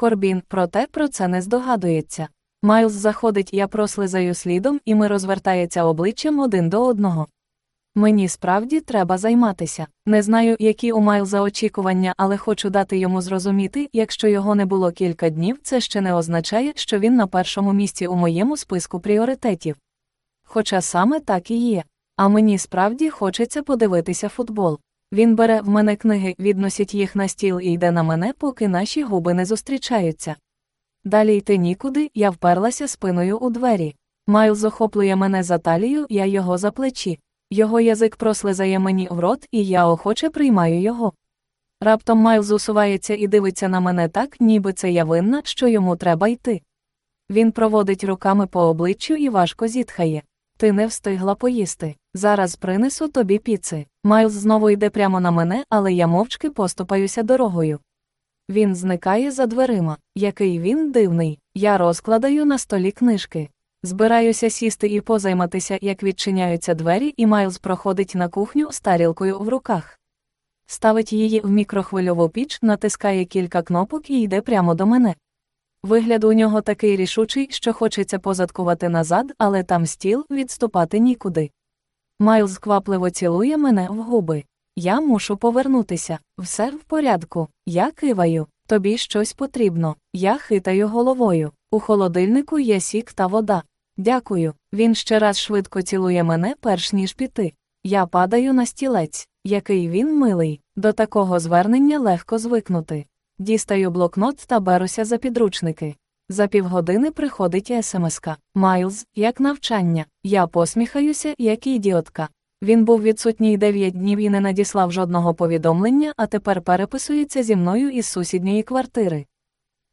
Корбін, проте про це не здогадується. Майлз заходить, я прослизаю слідом, і ми розвертається обличчям один до одного. Мені справді треба займатися. Не знаю, які у Майлза очікування, але хочу дати йому зрозуміти, якщо його не було кілька днів, це ще не означає, що він на першому місці у моєму списку пріоритетів. Хоча саме так і є. А мені справді хочеться подивитися футбол. Він бере в мене книги, відносить їх на стіл і йде на мене, поки наші губи не зустрічаються. Далі йти нікуди, я вперлася спиною у двері. Майлз охоплює мене за талію, я його за плечі. Його язик прослизає мені в рот, і я охоче приймаю його. Раптом Майлз усувається і дивиться на мене так, ніби це я винна, що йому треба йти. Він проводить руками по обличчю і важко зітхає. Ти не встигла поїсти. Зараз принесу тобі піци. Майлз знову йде прямо на мене, але я мовчки поступаюся дорогою. Він зникає за дверима. Який він дивний. Я розкладаю на столі книжки. Збираюся сісти і позайматися, як відчиняються двері, і Майлз проходить на кухню з тарілкою в руках. Ставить її в мікрохвильову піч, натискає кілька кнопок і йде прямо до мене. Вигляд у нього такий рішучий, що хочеться позадкувати назад, але там стіл відступати нікуди. Майлз квапливо цілує мене в губи. Я мушу повернутися. Все в порядку. Я киваю. Тобі щось потрібно. Я хитаю головою. У холодильнику є сік та вода. Дякую. Він ще раз швидко цілує мене, перш ніж піти. Я падаю на стілець. Який він милий. До такого звернення легко звикнути. Дістаю блокнот та беруся за підручники. За півгодини приходить смска. Майлз, як навчання. Я посміхаюся, як ідіотка. Він був відсутній 9 днів і не надіслав жодного повідомлення, а тепер переписується зі мною із сусідньої квартири.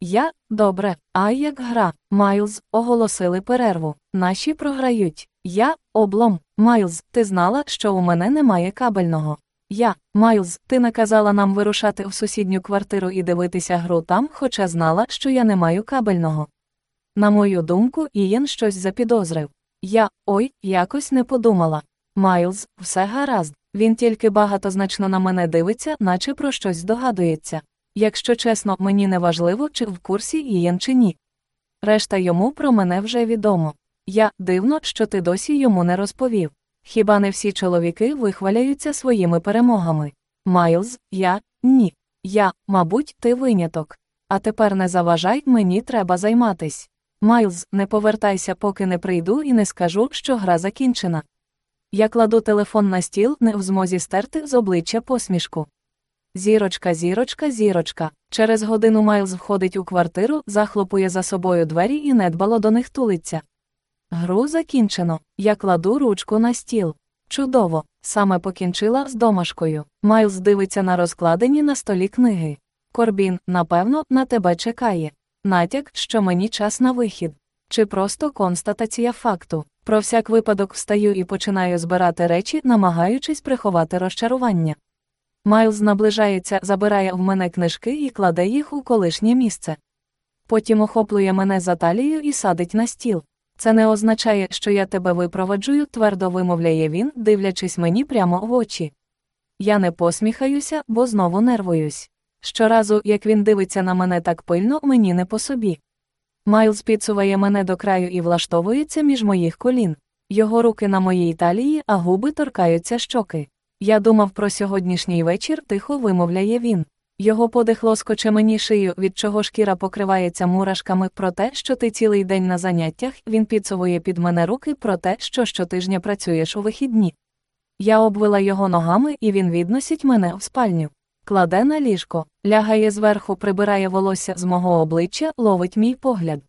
Я добре, а як гра. Майлз, оголосили перерву. Наші програють. Я облом. Майлз, ти знала, що у мене немає кабельного. Я, Майлз, ти наказала нам вирушати в сусідню квартиру і дивитися гру там, хоча знала, що я не маю кабельного. На мою думку, Ієн щось запідозрив. Я, ой, якось не подумала. Майлз, все гаразд. Він тільки багатозначно на мене дивиться, наче про щось здогадується. Якщо чесно, мені не важливо, чи в курсі Ієн чи ні. Решта йому про мене вже відомо. Я дивно, що ти досі йому не розповів. Хіба не всі чоловіки вихваляються своїми перемогами? Майлз, я ні. Я, мабуть, ти виняток. А тепер не заважай, мені треба займатись. Майлз, не повертайся, поки не прийду і не скажу, що гра закінчена. Я кладу телефон на стіл, не в змозі стерти з обличчя посмішку. Зірочка, зірочка, зірочка. Через годину Майлз входить у квартиру, захлопує за собою двері і недбало до них тулиться. Гру закінчено. Я кладу ручку на стіл. Чудово, саме покінчила з домашкою. Майлз дивиться на розкладені на столі книги. Корбін, напевно, на тебе чекає. Натяк, що мені час на вихід. Чи просто констатація факту. Про всяк випадок встаю і починаю збирати речі, намагаючись приховати розчарування. Майлз наближається, забирає в мене книжки і кладе їх у колишнє місце. Потім охоплює мене за талію і садить на стіл. Це не означає, що я тебе випроваджую, твердо вимовляє він, дивлячись мені прямо в очі. Я не посміхаюся, бо знову нервуюсь. Щоразу, як він дивиться на мене так пильно, мені не по собі. Майлз підсуває мене до краю і влаштовується між моїх колін. Його руки на моїй талії, а губи торкаються щоки. Я думав про сьогоднішній вечір, тихо вимовляє він. Його подих лоскоче мені шию, від чого шкіра покривається мурашками про те, що ти цілий день на заняттях, він підсовує під мене руки про те, що щотижня працюєш у вихідні. Я обвила його ногами, і він відносить мене в спальню. Кладе на ліжко, лягає зверху, прибирає волосся з мого обличчя, ловить мій погляд.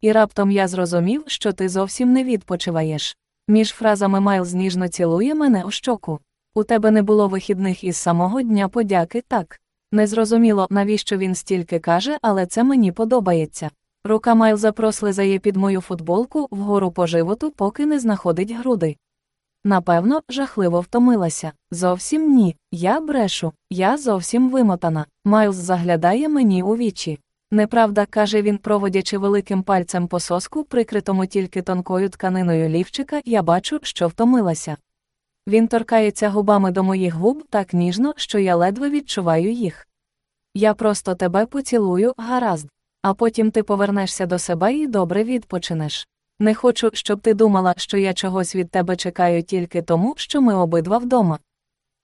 І раптом я зрозумів, що ти зовсім не відпочиваєш. Між фразами Майлз ніжно цілує мене у щоку. У тебе не було вихідних із самого дня подяки, так. Незрозуміло, навіщо він стільки каже, але це мені подобається. Рука Майлза прослизає під мою футболку вгору по животу, поки не знаходить груди. Напевно, жахливо втомилася. Зовсім ні. Я брешу, я зовсім вимотана. Майлз заглядає мені у вічі. Неправда, каже він, проводячи великим пальцем по соску, прикритому тільки тонкою тканиною лівчика, я бачу, що втомилася. Він торкається губами до моїх губ так ніжно, що я ледве відчуваю їх. Я просто тебе поцілую, гаразд. А потім ти повернешся до себе і добре відпочинеш. Не хочу, щоб ти думала, що я чогось від тебе чекаю тільки тому, що ми обидва вдома.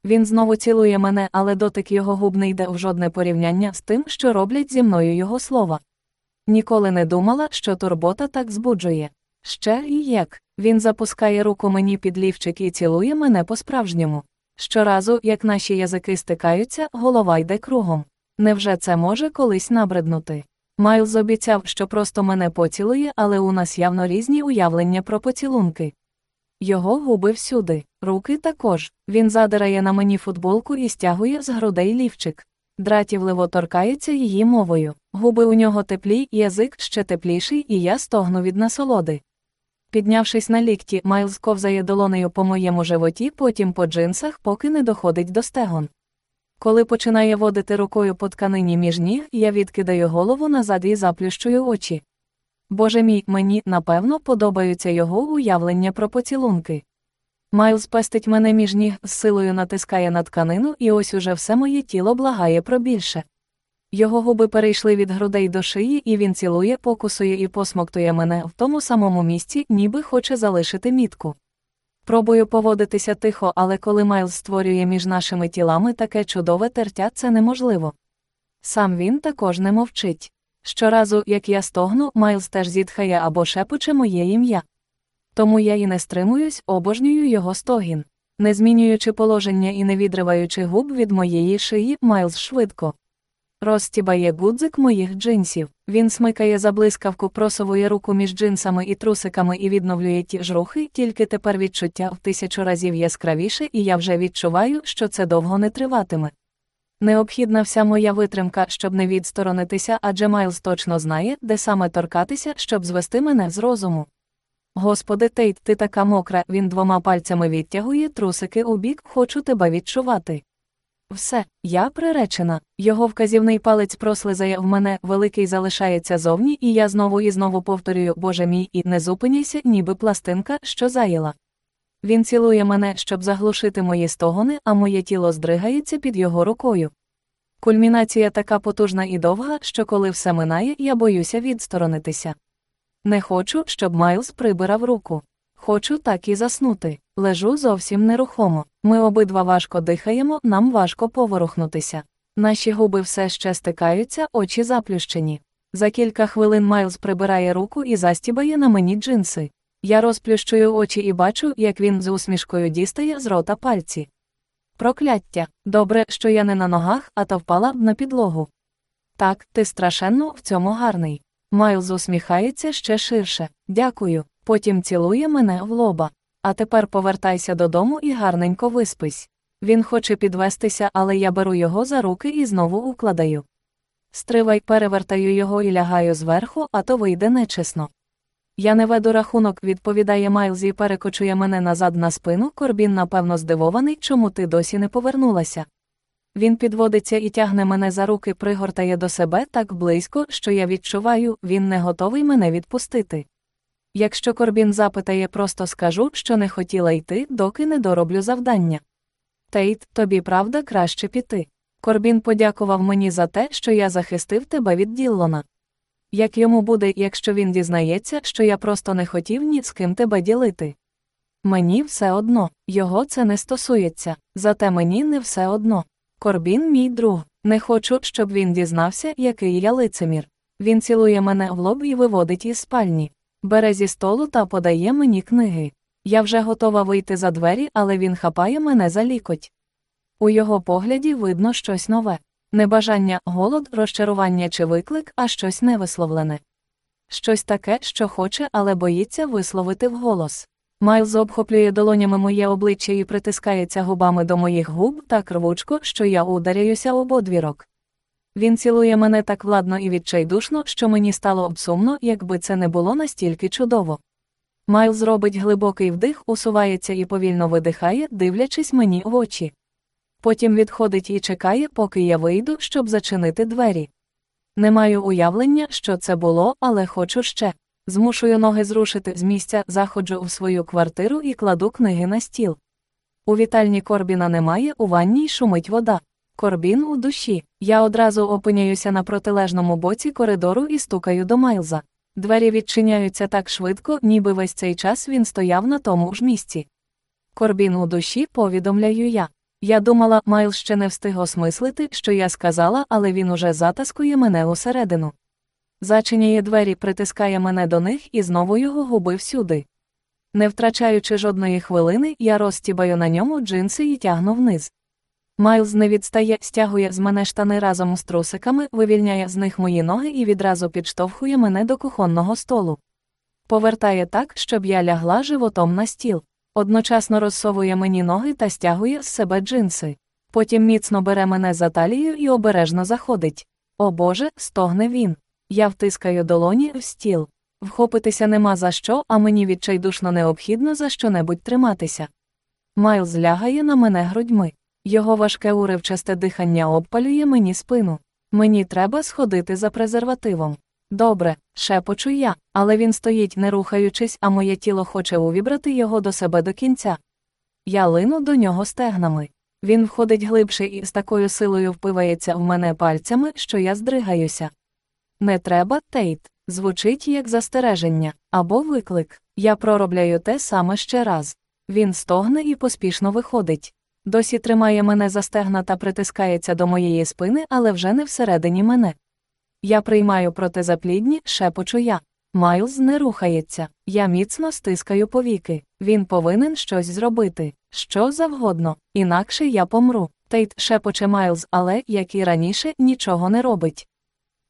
Він знову цілує мене, але дотик його губ не йде в жодне порівняння з тим, що роблять зі мною його слова. Ніколи не думала, що турбота так збуджує. Ще і як. Він запускає руку мені під лівчик і цілує мене по-справжньому. Щоразу, як наші язики стикаються, голова йде кругом. Невже це може колись набриднути? Майлз обіцяв, що просто мене поцілує, але у нас явно різні уявлення про поцілунки. Його губи всюди, руки також. Він задирає на мені футболку і стягує з грудей лівчик. Дратівливо торкається її мовою. Губи у нього теплі, язик ще тепліший, і я стогну від насолоди. Піднявшись на лікті, Майлз ковзає долонею по моєму животі, потім по джинсах, поки не доходить до стегон. Коли починає водити рукою по тканині між ніг, я відкидаю голову назад і заплющую очі. Боже мій, мені, напевно, подобаються його уявлення про поцілунки. Майлз пестить мене між ніг, з силою натискає на тканину, і ось уже все моє тіло благає про більше. Його губи перейшли від грудей до шиї, і він цілує, покусує і посмоктує мене в тому самому місці, ніби хоче залишити мітку. Пробую поводитися тихо, але коли Майлз створює між нашими тілами таке чудове тертя, це неможливо. Сам він також не мовчить. Щоразу, як я стогну, Майлз теж зітхає або шепоче моє ім'я. Тому я і не стримуюсь, обожнюю його стогін. Не змінюючи положення і не відриваючи губ від моєї шиї, Майлз швидко. Розтібає гудзик моїх джинсів. Він смикає за блискавку, просовує руку між джинсами і трусиками і відновлює ті ж рухи, тільки тепер відчуття в тисячу разів яскравіше, і я вже відчуваю, що це довго не триватиме. Необхідна вся моя витримка, щоб не відсторонитися, адже Майлз точно знає, де саме торкатися, щоб звести мене з розуму. Господи, Тейт, ти така мокра, він двома пальцями відтягує трусики у бік, хочу тебе відчувати. Все, я приречена. Його вказівний палець прослизає в мене, великий залишається зовні, і я знову і знову повторюю, Боже мій, і не зупиняйся, ніби пластинка, що заїла. Він цілує мене, щоб заглушити мої стогони, а моє тіло здригається під його рукою. Кульмінація така потужна і довга, що коли все минає, я боюся відсторонитися. Не хочу, щоб Майлз прибирав руку. Хочу так і заснути. Лежу зовсім нерухомо. Ми обидва важко дихаємо, нам важко поворухнутися. Наші губи все ще стикаються, очі заплющені. За кілька хвилин Майлз прибирає руку і застібає на мені джинси. Я розплющую очі і бачу, як він з усмішкою дістає з рота пальці. Прокляття. Добре, що я не на ногах, а то впала б на підлогу. Так, ти страшенно в цьому гарний. Майлз усміхається ще ширше. Дякую. Потім цілує мене в лоба. А тепер повертайся додому і гарненько виспись. Він хоче підвестися, але я беру його за руки і знову укладаю. Стривай, перевертаю його і лягаю зверху, а то вийде нечесно. Я не веду рахунок, відповідає Майлз і перекочує мене назад на спину. Корбін, напевно, здивований, чому ти досі не повернулася. Він підводиться і тягне мене за руки, пригортає до себе так близько, що я відчуваю, він не готовий мене відпустити. Якщо Корбін запитає, просто скажу, що не хотіла йти, доки не дороблю завдання. Тейт, тобі правда краще піти. Корбін подякував мені за те, що я захистив тебе від Діллона. Як йому буде, якщо він дізнається, що я просто не хотів ні з ким тебе ділити? Мені все одно, його це не стосується, зате мені не все одно. Корбін мій друг, не хочу, щоб він дізнався, який я лицемір. Він цілує мене в лоб і виводить із спальні. Бере зі столу та подає мені книги. Я вже готова вийти за двері, але він хапає мене за лікоть. У його погляді видно щось нове небажання, голод, розчарування чи виклик, а щось невисловлене. Щось таке, що хоче, але боїться висловити вголос. Майлз обхоплює долонями моє обличчя і притискається губами до моїх губ так рвучко, що я ударяюся об одвірок. Він цілує мене так владно і відчайдушно, що мені стало б сумно, якби це не було настільки чудово. Майлз робить глибокий вдих, усувається і повільно видихає, дивлячись мені в очі. Потім відходить і чекає, поки я вийду, щоб зачинити двері. Не маю уявлення, що це було, але хочу ще. Змушую ноги зрушити з місця, заходжу в свою квартиру і кладу книги на стіл. У вітальні Корбіна немає, у ванній шумить вода. Корбін у душі. Я одразу опиняюся на протилежному боці коридору і стукаю до Майлза. Двері відчиняються так швидко, ніби весь цей час він стояв на тому ж місці. Корбін у душі повідомляю я. Я думала, Майл ще не встиг осмислити, що я сказала, але він уже затаскує мене усередину. Зачиняє двері, притискає мене до них і знову його губи всюди. Не втрачаючи жодної хвилини, я розтібаю на ньому джинси і тягну вниз. Майлз не відстає, стягує з мене штани разом з трусиками, вивільняє з них мої ноги і відразу підштовхує мене до кухонного столу. Повертає так, щоб я лягла животом на стіл. Одночасно розсовує мені ноги та стягує з себе джинси. Потім міцно бере мене за талію і обережно заходить. О Боже, стогне він. Я втискаю долоні в стіл. Вхопитися нема за що, а мені відчайдушно необхідно за що-небудь триматися. Майлз лягає на мене грудьми. Його важке уривчасте дихання обпалює мені спину. Мені треба сходити за презервативом. Добре, шепочу я, але він стоїть, не рухаючись, а моє тіло хоче увібрати його до себе до кінця. Я лину до нього стегнами. Він входить глибше і з такою силою впивається в мене пальцями, що я здригаюся. Не треба, Тейт, звучить як застереження або виклик. Я проробляю те саме ще раз. Він стогне і поспішно виходить. Досі тримає мене за стегна та притискається до моєї спини, але вже не всередині мене. Я приймаю протизаплідні, шепочу я. Майлз не рухається. Я міцно стискаю повіки. Він повинен щось зробити. Що завгодно, інакше я помру. Тейт шепоче Майлз, але, як і раніше, нічого не робить.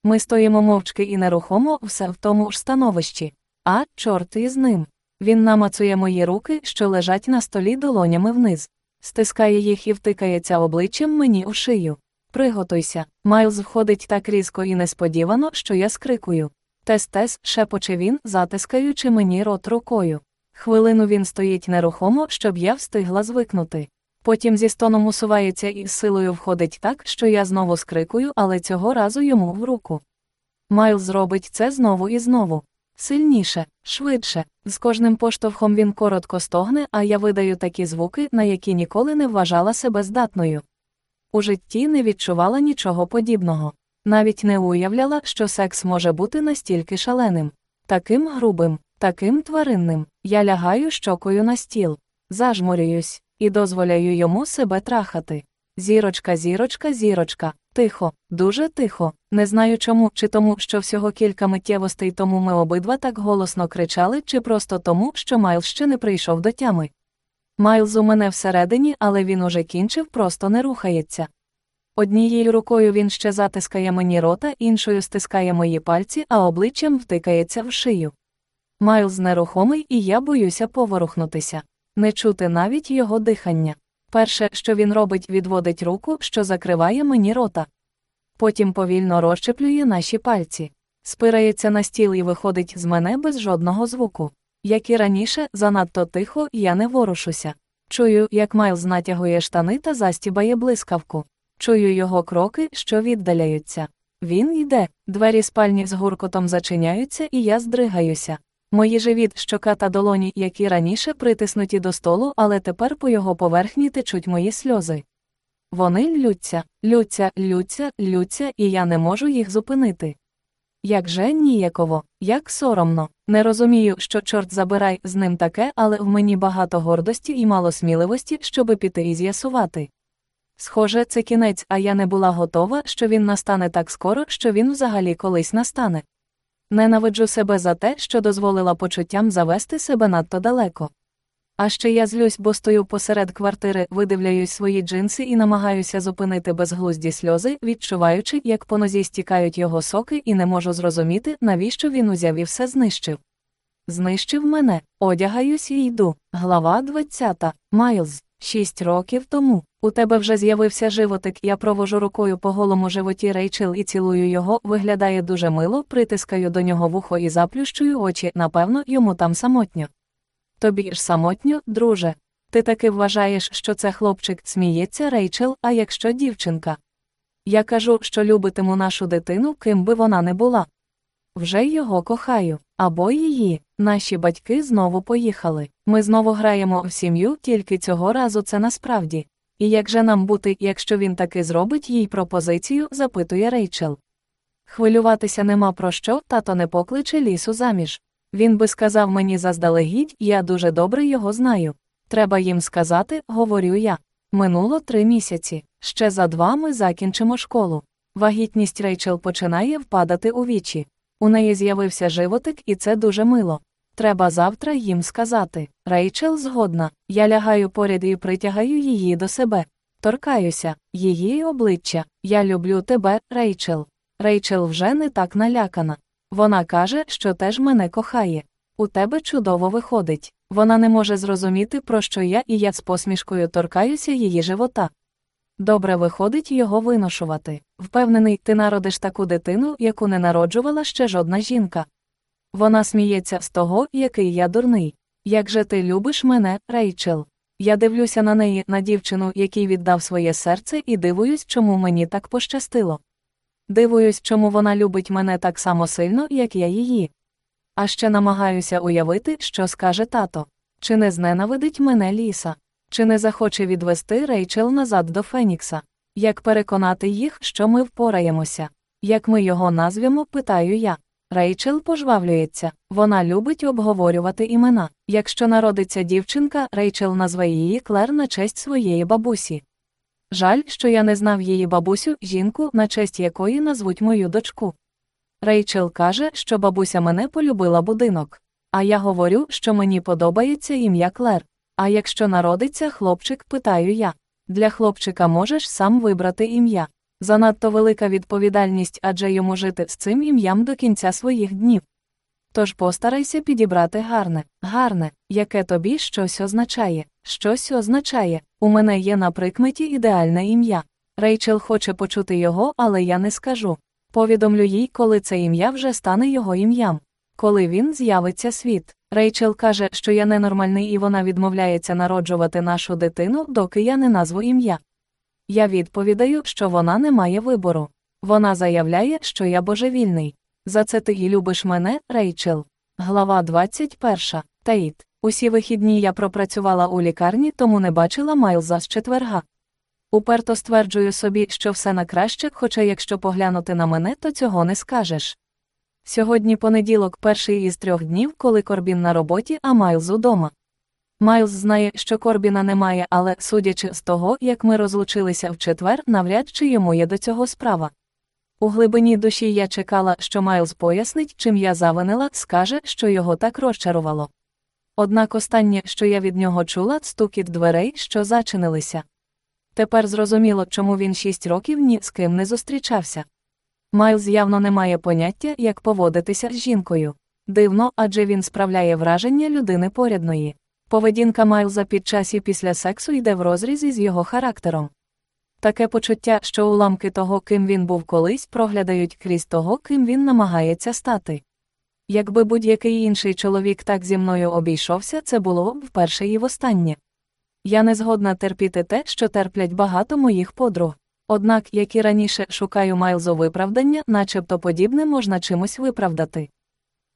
Ми стоїмо мовчки і нерухомо все в тому ж становищі. А, чорт із ним. Він намацує мої руки, що лежать на столі долонями вниз. Стискає їх і втикається обличчям мені у шию. Приготуйся. Майлз входить так різко і несподівано, що я скрикую. Тес-тес, шепоче він, затискаючи мені рот рукою. Хвилину він стоїть нерухомо, щоб я встигла звикнути. Потім зі стоном усувається і силою входить так, що я знову скрикую, але цього разу йому в руку. Майлз робить це знову і знову. Сильніше, швидше, з кожним поштовхом він коротко стогне, а я видаю такі звуки, на які ніколи не вважала себе здатною. У житті не відчувала нічого подібного. Навіть не уявляла, що секс може бути настільки шаленим, таким грубим, таким тваринним. Я лягаю щокою на стіл, зажмурююсь і дозволяю йому себе трахати. Зірочка, зірочка, зірочка, тихо, дуже тихо. Не знаю чому, чи тому, що всього кілька миттєвостей тому ми обидва так голосно кричали, чи просто тому, що Майл ще не прийшов до тями. Майлз у мене всередині, але він уже кінчив, просто не рухається. Однією рукою він ще затискає мені рота, іншою стискає мої пальці, а обличчям втикається в шию. Майлз нерухомий, і я боюся поворухнутися, не чути навіть його дихання. Перше, що він робить, відводить руку, що закриває мені рота. Потім повільно розчеплює наші пальці, спирається на стіл і виходить з мене без жодного звуку. Як і раніше, занадто тихо, я не ворушуся. Чую, як Майлз натягує штани та застібає блискавку. Чую його кроки, що віддаляються. Він йде, двері спальні з гуркотом зачиняються, і я здригаюся. Мої живіт, щока та долоні, які раніше притиснуті до столу, але тепер по його поверхні течуть мої сльози. Вони ллються, ллються, ллються, ллються, і я не можу їх зупинити. Як же ніяково, як соромно. Не розумію, що чорт забирай з ним таке, але в мені багато гордості і мало сміливості, щоби піти і з'ясувати. Схоже, це кінець, а я не була готова, що він настане так скоро, що він взагалі колись настане. Ненавиджу себе за те, що дозволила почуттям завести себе надто далеко. А ще я злюсь, бо стою посеред квартири, видивляюсь свої джинси і намагаюся зупинити безглузді сльози, відчуваючи, як по нозі стікають його соки, і не можу зрозуміти, навіщо він узяв і все знищив. Знищив мене, одягаюсь і йду. Глава 20. Майлз. Шість років тому. У тебе вже з'явився животик, я провожу рукою по голому животі Рейчел і цілую його, виглядає дуже мило, притискаю до нього вухо і заплющую очі, напевно, йому там самотньо. Тобі ж самотньо, друже. Ти таки вважаєш, що це хлопчик сміється Рейчел, а якщо дівчинка. Я кажу, що любитиму нашу дитину, ким би вона не була. Вже його кохаю, або її. Наші батьки знову поїхали. Ми знову граємо в сім'ю, тільки цього разу це насправді. І як же нам бути, якщо він таки зробить їй пропозицію, запитує Рейчел. Хвилюватися нема про що, тато не покличе лісу заміж. Він би сказав мені заздалегідь, я дуже добре його знаю. Треба їм сказати, говорю я. Минуло три місяці. Ще за два ми закінчимо школу. Вагітність Рейчел починає впадати у вічі. У неї з'явився животик, і це дуже мило. Треба завтра їм сказати. Рейчел згодна. Я лягаю поряд і притягаю її до себе. Торкаюся, її обличчя. Я люблю тебе, Рейчел. Рейчел вже не так налякана. Вона каже, що теж мене кохає. У тебе чудово виходить. Вона не може зрозуміти, про що я, і я з посмішкою торкаюся її живота. Добре виходить його виношувати. Впевнений, ти народиш таку дитину, яку не народжувала ще жодна жінка. Вона сміється з того, який я дурний. Як же ти любиш мене, Рейчел? Я дивлюся на неї, на дівчину, якій віддав своє серце, і дивуюсь, чому мені так пощастило. Дивуюсь, чому вона любить мене так само сильно, як я її. А ще намагаюся уявити, що скаже тато. Чи не зненавидить мене ліса? Чи не захоче відвести Рейчел назад до Фенікса? Як переконати їх, що ми впораємося? Як ми його назвемо, питаю я. Рейчел пожвавлюється, вона любить обговорювати імена. Якщо народиться дівчинка, Рейчел назве її Клер на честь своєї бабусі. Жаль, що я не знав її бабусю, жінку, на честь якої назвуть мою дочку. Рейчел каже, що бабуся мене полюбила будинок. А я говорю, що мені подобається ім'я Клер. А якщо народиться хлопчик, питаю я. Для хлопчика можеш сам вибрати ім'я. Занадто велика відповідальність адже йому жити з цим ім'ям до кінця своїх днів. Тож постарайся підібрати гарне, гарне, яке тобі щось означає. Щось означає. У мене є на прикметі ідеальне ім'я. Рейчел хоче почути його, але я не скажу. Повідомлю їй, коли це ім'я вже стане його ім'ям. Коли він з'явиться світ. Рейчел каже, що я ненормальний і вона відмовляється народжувати нашу дитину, доки я не назву ім'я. Я відповідаю, що вона не має вибору. Вона заявляє, що я божевільний. За це ти і любиш мене, Рейчел. Глава 21. Таїт. Усі вихідні я пропрацювала у лікарні, тому не бачила Майлза з четверга. Уперто стверджую собі, що все на краще, хоча якщо поглянути на мене, то цього не скажеш. Сьогодні понеділок перший із трьох днів, коли Корбін на роботі, а Майлз удома. Майлз знає, що Корбіна немає, але, судячи з того, як ми розлучилися в четвер, навряд чи йому є до цього справа. У глибині душі я чекала, що Майлз пояснить, чим я завинила, скаже, що його так розчарувало. Однак останнє, що я від нього чула, стукіт дверей, що зачинилися. Тепер зрозуміло, чому він шість років ні з ким не зустрічався. Майлз явно не має поняття, як поводитися з жінкою. Дивно, адже він справляє враження людини порядної. Поведінка Майлза під час і після сексу йде в розріз із його характером. Таке почуття, що уламки того, ким він був колись, проглядають крізь того, ким він намагається стати. Якби будь-який інший чоловік так зі мною обійшовся, це було б вперше і востаннє. Я не згодна терпіти те, що терплять багато моїх подруг. Однак, як і раніше, шукаю Майлзу виправдання, начебто подібне можна чимось виправдати.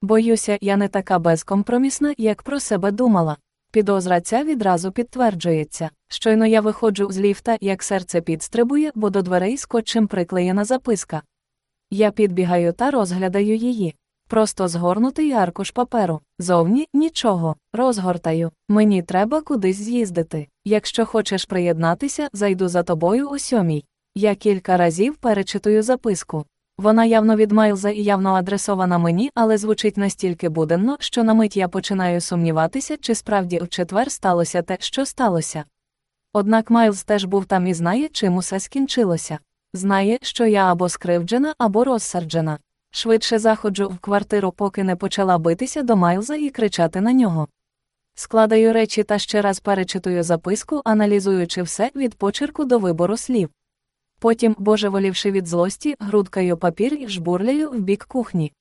Боюся, я не така безкомпромісна, як про себе думала. Підозра ця відразу підтверджується. Щойно я виходжу з ліфта, як серце підстрибує, бо до дверей скотчем приклеєна записка. Я підбігаю та розглядаю її. Просто згорнутий аркуш паперу. Зовні нічого. Розгортаю. Мені треба кудись з'їздити. Якщо хочеш приєднатися, зайду за тобою о сьомій. Я кілька разів перечитую записку. Вона явно від Майлза і явно адресована мені, але звучить настільки буденно, що на мить я починаю сумніватися, чи справді в четвер сталося те, що сталося. Однак Майлз теж був там і знає, чим усе скінчилося. Знає, що я або скривджена, або розсерджена. Швидше заходжу в квартиру, поки не почала битися до Майлза і кричати на нього. Складаю речі та ще раз перечитую записку, аналізуючи все від почерку до вибору слів. Потім, божеволівши від злості, грудкаю папір і жбурляю в бік кухні.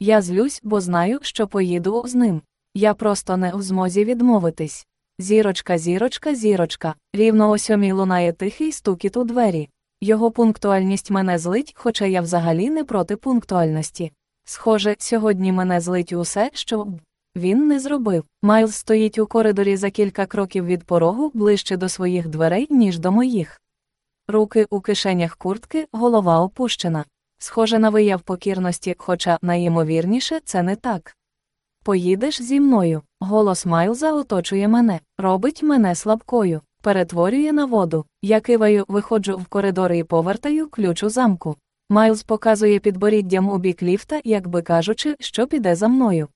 Я злюсь, бо знаю, що поїду з ним. Я просто не в змозі відмовитись. Зірочка, зірочка, зірочка. Рівно о сьомій лунає тихий стукіт у двері. Його пунктуальність мене злить, хоча я взагалі не проти пунктуальності. Схоже, сьогодні мене злить усе, що він не зробив. Майлз стоїть у коридорі за кілька кроків від порогу ближче до своїх дверей, ніж до моїх. Руки у кишенях куртки, голова опущена. Схоже на вияв покірності, хоча найімовірніше це не так. Поїдеш зі мною. Голос Майлза оточує мене, робить мене слабкою, перетворює на воду. Я киваю, виходжу в коридор і повертаю ключ у замку. Майлз показує підборіддям у бік ліфта, якби кажучи, що піде за мною.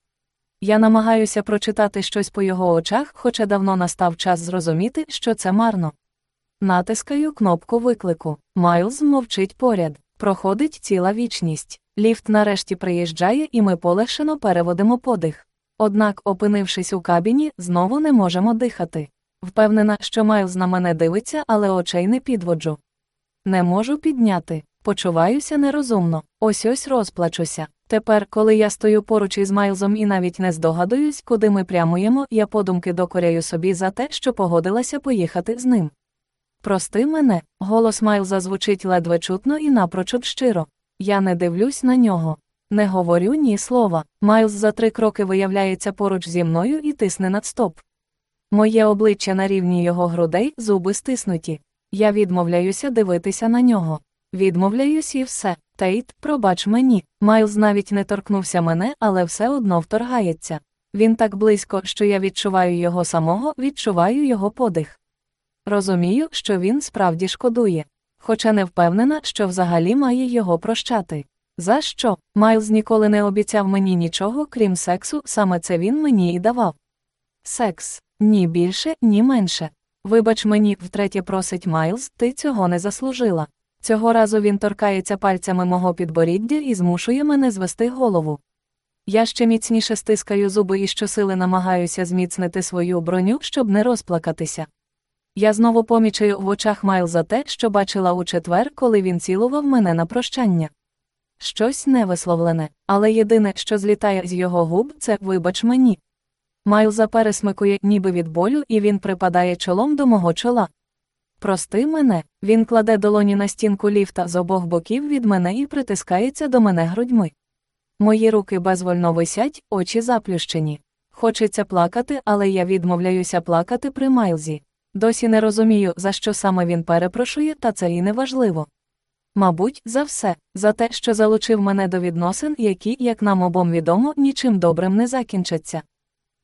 Я намагаюся прочитати щось по його очах, хоча давно настав час зрозуміти, що це марно. Натискаю кнопку виклику. Майлз мовчить поряд. Проходить ціла вічність. Ліфт нарешті приїжджає, і ми полегшено переводимо подих. Однак, опинившись у кабіні, знову не можемо дихати. Впевнена, що Майлз на мене дивиться, але очей не підводжу. Не можу підняти. Почуваюся нерозумно, ось ось розплачуся. Тепер, коли я стою поруч із Майлзом і навіть не здогадуюсь, куди ми прямуємо, я подумки докоряю собі за те, що погодилася поїхати з ним. Прости мене, голос Майлза звучить ледве чутно і напрочуд щиро. Я не дивлюсь на нього. Не говорю ні слова. Майлз за три кроки виявляється поруч зі мною і тисне над стоп. Моє обличчя на рівні його грудей, зуби стиснуті. Я відмовляюся дивитися на нього. Відмовляюсь і все. Тейт, пробач мені. Майлз навіть не торкнувся мене, але все одно вторгається. Він так близько, що я відчуваю його самого, відчуваю його подих. Розумію, що він справді шкодує. Хоча не впевнена, що взагалі має його прощати. За що? Майлз ніколи не обіцяв мені нічого, крім сексу, саме це він мені і давав. Секс. Ні більше, ні менше. Вибач мені, втретє просить Майлз, ти цього не заслужила. Цього разу він торкається пальцями мого підборіддя і змушує мене звести голову. Я ще міцніше стискаю зуби і щосили намагаюся зміцнити свою броню, щоб не розплакатися. Я знову помічаю в очах Майлза те, що бачила у четвер, коли він цілував мене на прощання. Щось невисловлене, але єдине, що злітає з його губ, це вибач мені. Майлза пересмикує, ніби від болю, і він припадає чолом до мого чола. Прости мене, він кладе долоні на стінку ліфта з обох боків від мене і притискається до мене грудьми. Мої руки безвольно висять, очі заплющені. Хочеться плакати, але я відмовляюся плакати при Майлзі. Досі не розумію, за що саме він перепрошує, та це і не важливо. Мабуть, за все, за те, що залучив мене до відносин, які, як нам обом відомо, нічим добрим не закінчаться.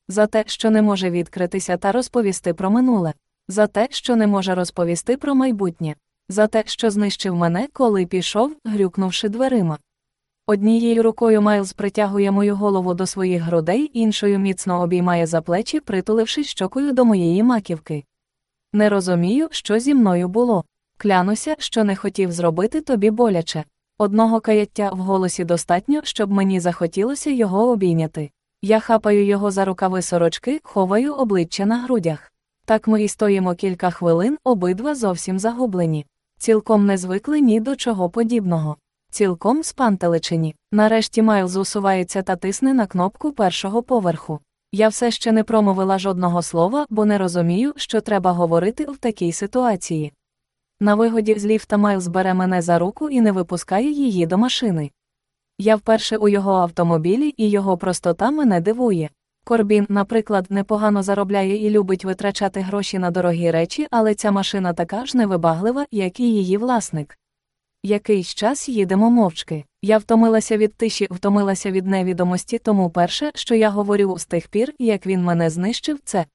За те, що не може відкритися та розповісти про минуле, за те, що не може розповісти про майбутнє, за те, що знищив мене, коли пішов, грюкнувши дверима. Однією рукою Майлз притягує мою голову до своїх грудей, іншою міцно обіймає за плечі, притулившись щокою до моєї маківки. Не розумію, що зі мною було. Клянуся, що не хотів зробити тобі боляче. Одного каяття в голосі достатньо, щоб мені захотілося його обійняти. Я хапаю його за рукави сорочки, ховаю обличчя на грудях. Так ми і стоїмо кілька хвилин, обидва зовсім загублені. Цілком не звикли ні до чого подібного. Цілком спантеличені. Нарешті Майлз усувається та тисне на кнопку першого поверху. Я все ще не промовила жодного слова, бо не розумію, що треба говорити в такій ситуації. На вигоді з ліфта Майлз бере мене за руку і не випускає її до машини. Я вперше у його автомобілі, і його простота мене дивує. Корбін, наприклад, непогано заробляє і любить витрачати гроші на дорогі речі, але ця машина така ж невибаглива, як і її власник. Якийсь час їдемо мовчки. Я втомилася від тиші, втомилася від невідомості, тому перше, що я говорю з тих пір, як він мене знищив, це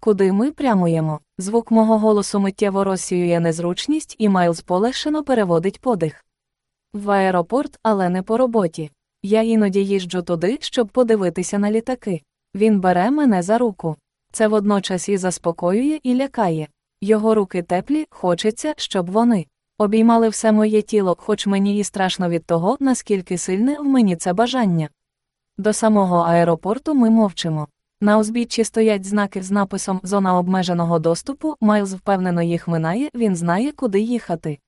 куди ми прямуємо. Звук мого голосу миттєво розсіює незручність, і Майлз полегшено переводить подих. В аеропорт, але не по роботі. Я іноді їжджу туди, щоб подивитися на літаки. Він бере мене за руку. Це водночас і заспокоює, і лякає. Його руки теплі, хочеться, щоб вони обіймали все моє тіло, хоч мені і страшно від того, наскільки сильне в мені це бажання. До самого аеропорту ми мовчимо. На узбіччі стоять знаки з написом Зона обмеженого доступу, Майлз впевнено їх минає, він знає, куди їхати.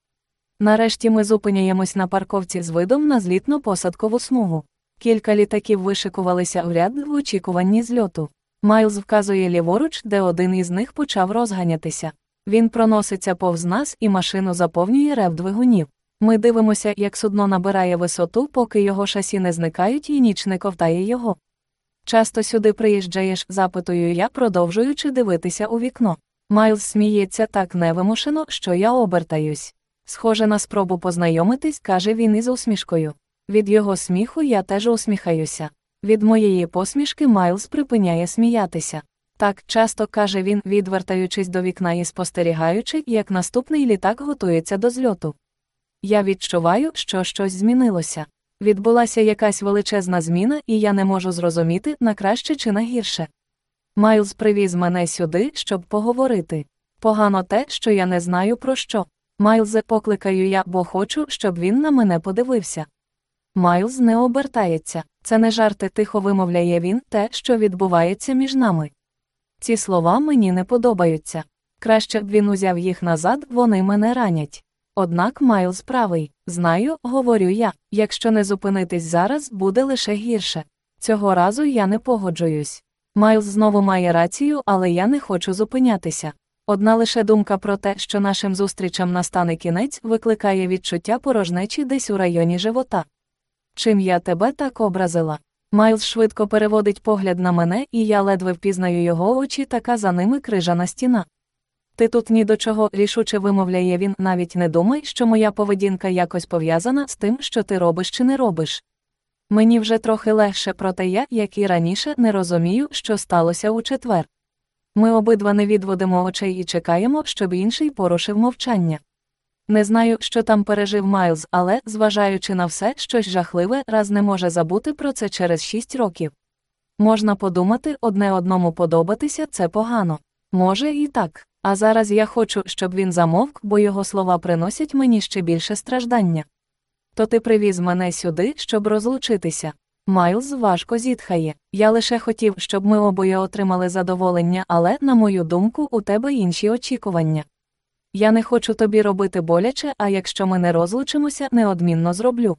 Нарешті ми зупиняємось на парковці з видом на злітно посадкову смугу. Кілька літаків вишикувалися в ряд в очікуванні зльоту. Майлз вказує ліворуч, де один із них почав розганятися. Він проноситься повз нас і машину заповнює рев двигунів. Ми дивимося, як судно набирає висоту, поки його шасі не зникають і ніч не ковтає його. Часто сюди приїжджаєш, запитую я, продовжуючи дивитися у вікно. Майлз сміється так невимушено, що я обертаюсь. Схоже на спробу познайомитись, каже він із усмішкою. Від його сміху я теж усміхаюся. Від моєї посмішки Майлз припиняє сміятися. Так часто каже він, відвертаючись до вікна і спостерігаючи, як наступний літак готується до зльоту. Я відчуваю, що щось змінилося. Відбулася якась величезна зміна, і я не можу зрозуміти, на краще чи на гірше. Майлз привіз мене сюди, щоб поговорити. Погано те, що я не знаю про що. Майлзе покликаю я, бо хочу, щоб він на мене подивився. Майлз не обертається. Це не жарти, тихо вимовляє він те, що відбувається між нами. Ці слова мені не подобаються. Краще б він узяв їх назад, вони мене ранять. Однак Майлз правий. Знаю, говорю я, якщо не зупинитись зараз, буде лише гірше. Цього разу я не погоджуюсь. Майлз знову має рацію, але я не хочу зупинятися. Одна лише думка про те, що нашим зустрічам настане кінець, викликає відчуття порожнечі десь у районі живота. Чим я тебе так образила? Майлз швидко переводить погляд на мене, і я ледве впізнаю його очі, така за ними крижана стіна. Ти тут ні до чого рішуче вимовляє він, навіть не думай, що моя поведінка якось пов'язана з тим, що ти робиш чи не робиш. Мені вже трохи легше, проте я, як і раніше, не розумію, що сталося у четвер. Ми обидва не відводимо очей і чекаємо, щоб інший порушив мовчання. Не знаю, що там пережив Майлз, але, зважаючи на все, щось жахливе, раз не може забути про це через шість років. Можна подумати, одне одному подобатися це погано. Може, і так. А зараз я хочу, щоб він замовк, бо його слова приносять мені ще більше страждання. То ти привіз мене сюди, щоб розлучитися. Майлз важко зітхає. Я лише хотів, щоб ми обоє отримали задоволення, але, на мою думку, у тебе інші очікування. Я не хочу тобі робити боляче, а якщо ми не розлучимося, неодмінно зроблю.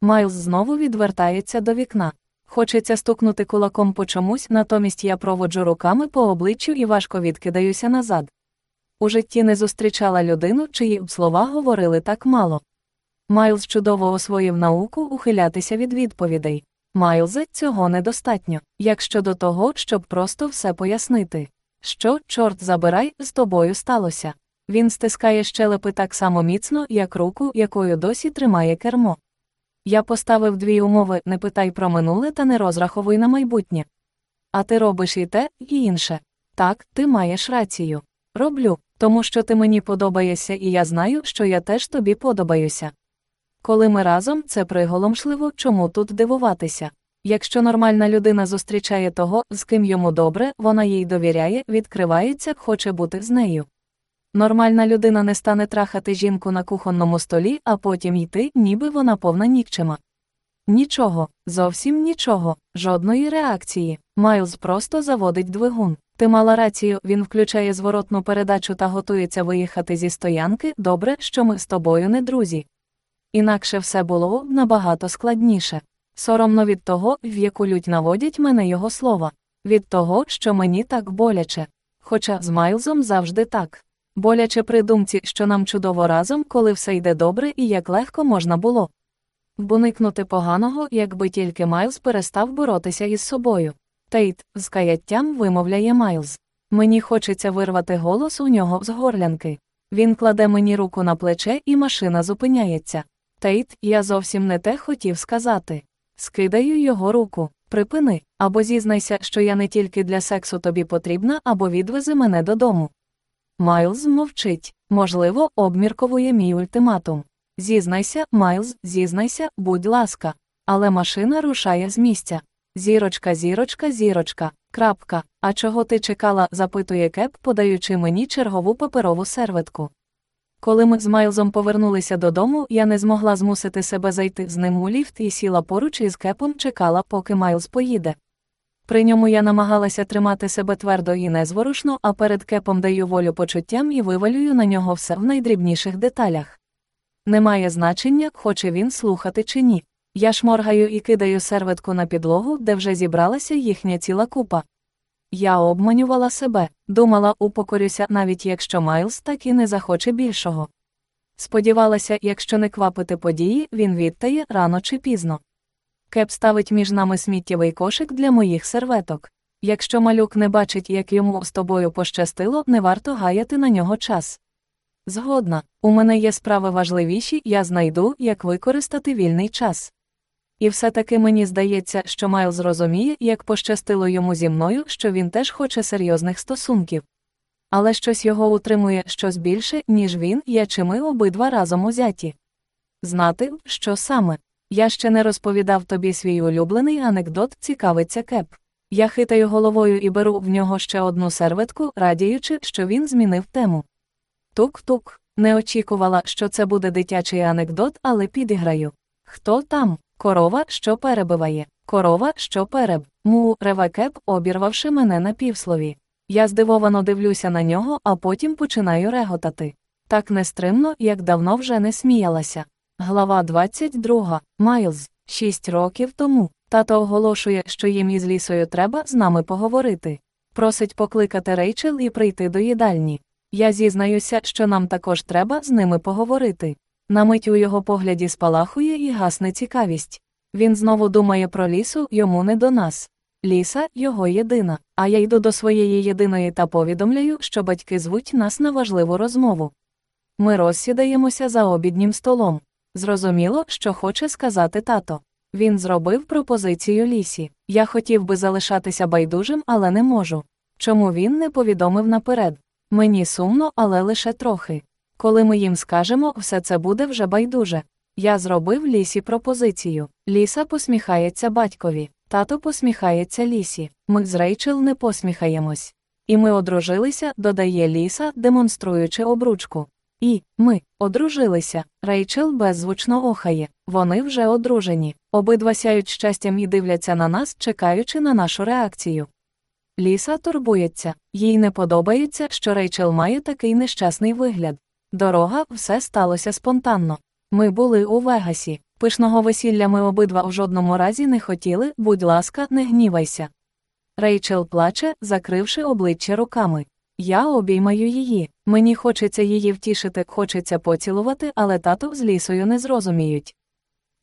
Майлз знову відвертається до вікна. Хочеться стукнути кулаком по чомусь, натомість я проводжу руками по обличчю і важко відкидаюся назад. У житті не зустрічала людину, чиї б слова говорили так мало. Майлз чудово освоїв науку ухилятися від відповідей. Майлзе, цього недостатньо, як щодо того, щоб просто все пояснити. Що, чорт забирай, з тобою сталося? Він стискає щелепи так само міцно, як руку, якою досі тримає кермо. Я поставив дві умови не питай про минуле та не розраховуй на майбутнє. А ти робиш і те, і інше. Так, ти маєш рацію. Роблю, тому що ти мені подобаєшся, і я знаю, що я теж тобі подобаюся. Коли ми разом, це приголомшливо, чому тут дивуватися. Якщо нормальна людина зустрічає того, з ким йому добре, вона їй довіряє, відкривається, хоче бути з нею. Нормальна людина не стане трахати жінку на кухонному столі, а потім йти, ніби вона повна нікчема. Нічого, зовсім нічого, жодної реакції. Майлз просто заводить двигун. Ти мала рацію, він включає зворотну передачу та готується виїхати зі стоянки. Добре, що ми з тобою не друзі. Інакше все було б набагато складніше. Соромно від того, в яку лють наводять мене його слова, від того, що мені так боляче. Хоча з Майлзом завжди так. Боляче при думці, що нам чудово разом, коли все йде добре і як легко можна було. Вбуникнути поганого, якби тільки Майлз перестав боротися із собою. Тейт, з каяттям вимовляє Майлз. Мені хочеться вирвати голос у нього з горлянки. Він кладе мені руку на плече, і машина зупиняється. Тейт, я зовсім не те хотів сказати. Скидаю його руку. Припини, або зізнайся, що я не тільки для сексу тобі потрібна, або відвези мене додому. Майлз мовчить, можливо, обмірковує мій ультиматум. Зізнайся, Майлз, зізнайся, будь ласка. Але машина рушає з місця. Зірочка, зірочка, зірочка, крапка. А чого ти чекала? запитує Кеп, подаючи мені чергову паперову серветку. Коли ми з Майлзом повернулися додому, я не змогла змусити себе зайти з ним у ліфт і сіла поруч із кепом, чекала, поки Майлз поїде. При ньому я намагалася тримати себе твердо і незворушно, а перед кепом даю волю почуттям і вивалюю на нього все в найдрібніших деталях. Немає значення, хоче він слухати чи ні. Я шморгаю і кидаю серветку на підлогу, де вже зібралася їхня ціла купа. Я обманювала себе, думала, упокорюся, навіть якщо Майлз так і не захоче більшого. Сподівалася, якщо не квапити події, він відтає рано чи пізно. Кеп ставить між нами сміттєвий кошик для моїх серветок. Якщо малюк не бачить, як йому з тобою пощастило, не варто гаяти на нього час. Згодна, у мене є справи важливіші, я знайду, як використати вільний час. І все-таки мені здається, що Майл зрозуміє, як пощастило йому зі мною, що він теж хоче серйозних стосунків. Але щось його утримує щось більше, ніж він, я чи ми обидва разом узяті. Знати, що саме. Я ще не розповідав тобі свій улюблений анекдот, цікавиться кеп. Я хитаю головою і беру в нього ще одну серветку, радіючи, що він змінив тему. Тук-тук. Не очікувала, що це буде дитячий анекдот, але підіграю. Хто там? Корова, що перебиває. Корова, що переб. Му, реве кеп, обірвавши мене на півслові. Я здивовано дивлюся на нього, а потім починаю реготати. Так нестримно, як давно вже не сміялася. Глава 22. Майлз. Шість років тому. Тато оголошує, що їм із лісою треба з нами поговорити. Просить покликати Рейчел і прийти до їдальні. Я зізнаюся, що нам також треба з ними поговорити. На мить у його погляді спалахує і гасне цікавість. Він знову думає про лісу, йому не до нас. Ліса його єдина, а я йду до своєї єдиної та повідомляю, що батьки звуть нас на важливу розмову. Ми розсідаємося за обіднім столом. Зрозуміло, що хоче сказати тато. Він зробив пропозицію лісі. Я хотів би залишатися байдужим, але не можу. Чому він не повідомив наперед? Мені сумно, але лише трохи. Коли ми їм скажемо, все це буде вже байдуже. Я зробив лісі пропозицію. Ліса посміхається батькові, тато посміхається лісі. Ми з Рейчел не посміхаємось. І ми одружилися, додає ліса, демонструючи обручку. І ми одружилися. Рейчел беззвучно охає. Вони вже одружені. Обидва сяють щастям і дивляться на нас, чекаючи на нашу реакцію. Ліса турбується, їй не подобається, що Рейчел має такий нещасний вигляд. Дорога, все сталося спонтанно. Ми були у Вегасі. Пишного весілля ми обидва в жодному разі не хотіли, будь ласка, не гнівайся. Рейчел плаче, закривши обличчя руками. Я обіймаю її. Мені хочеться її втішити, хочеться поцілувати, але тато з лісою не зрозуміють.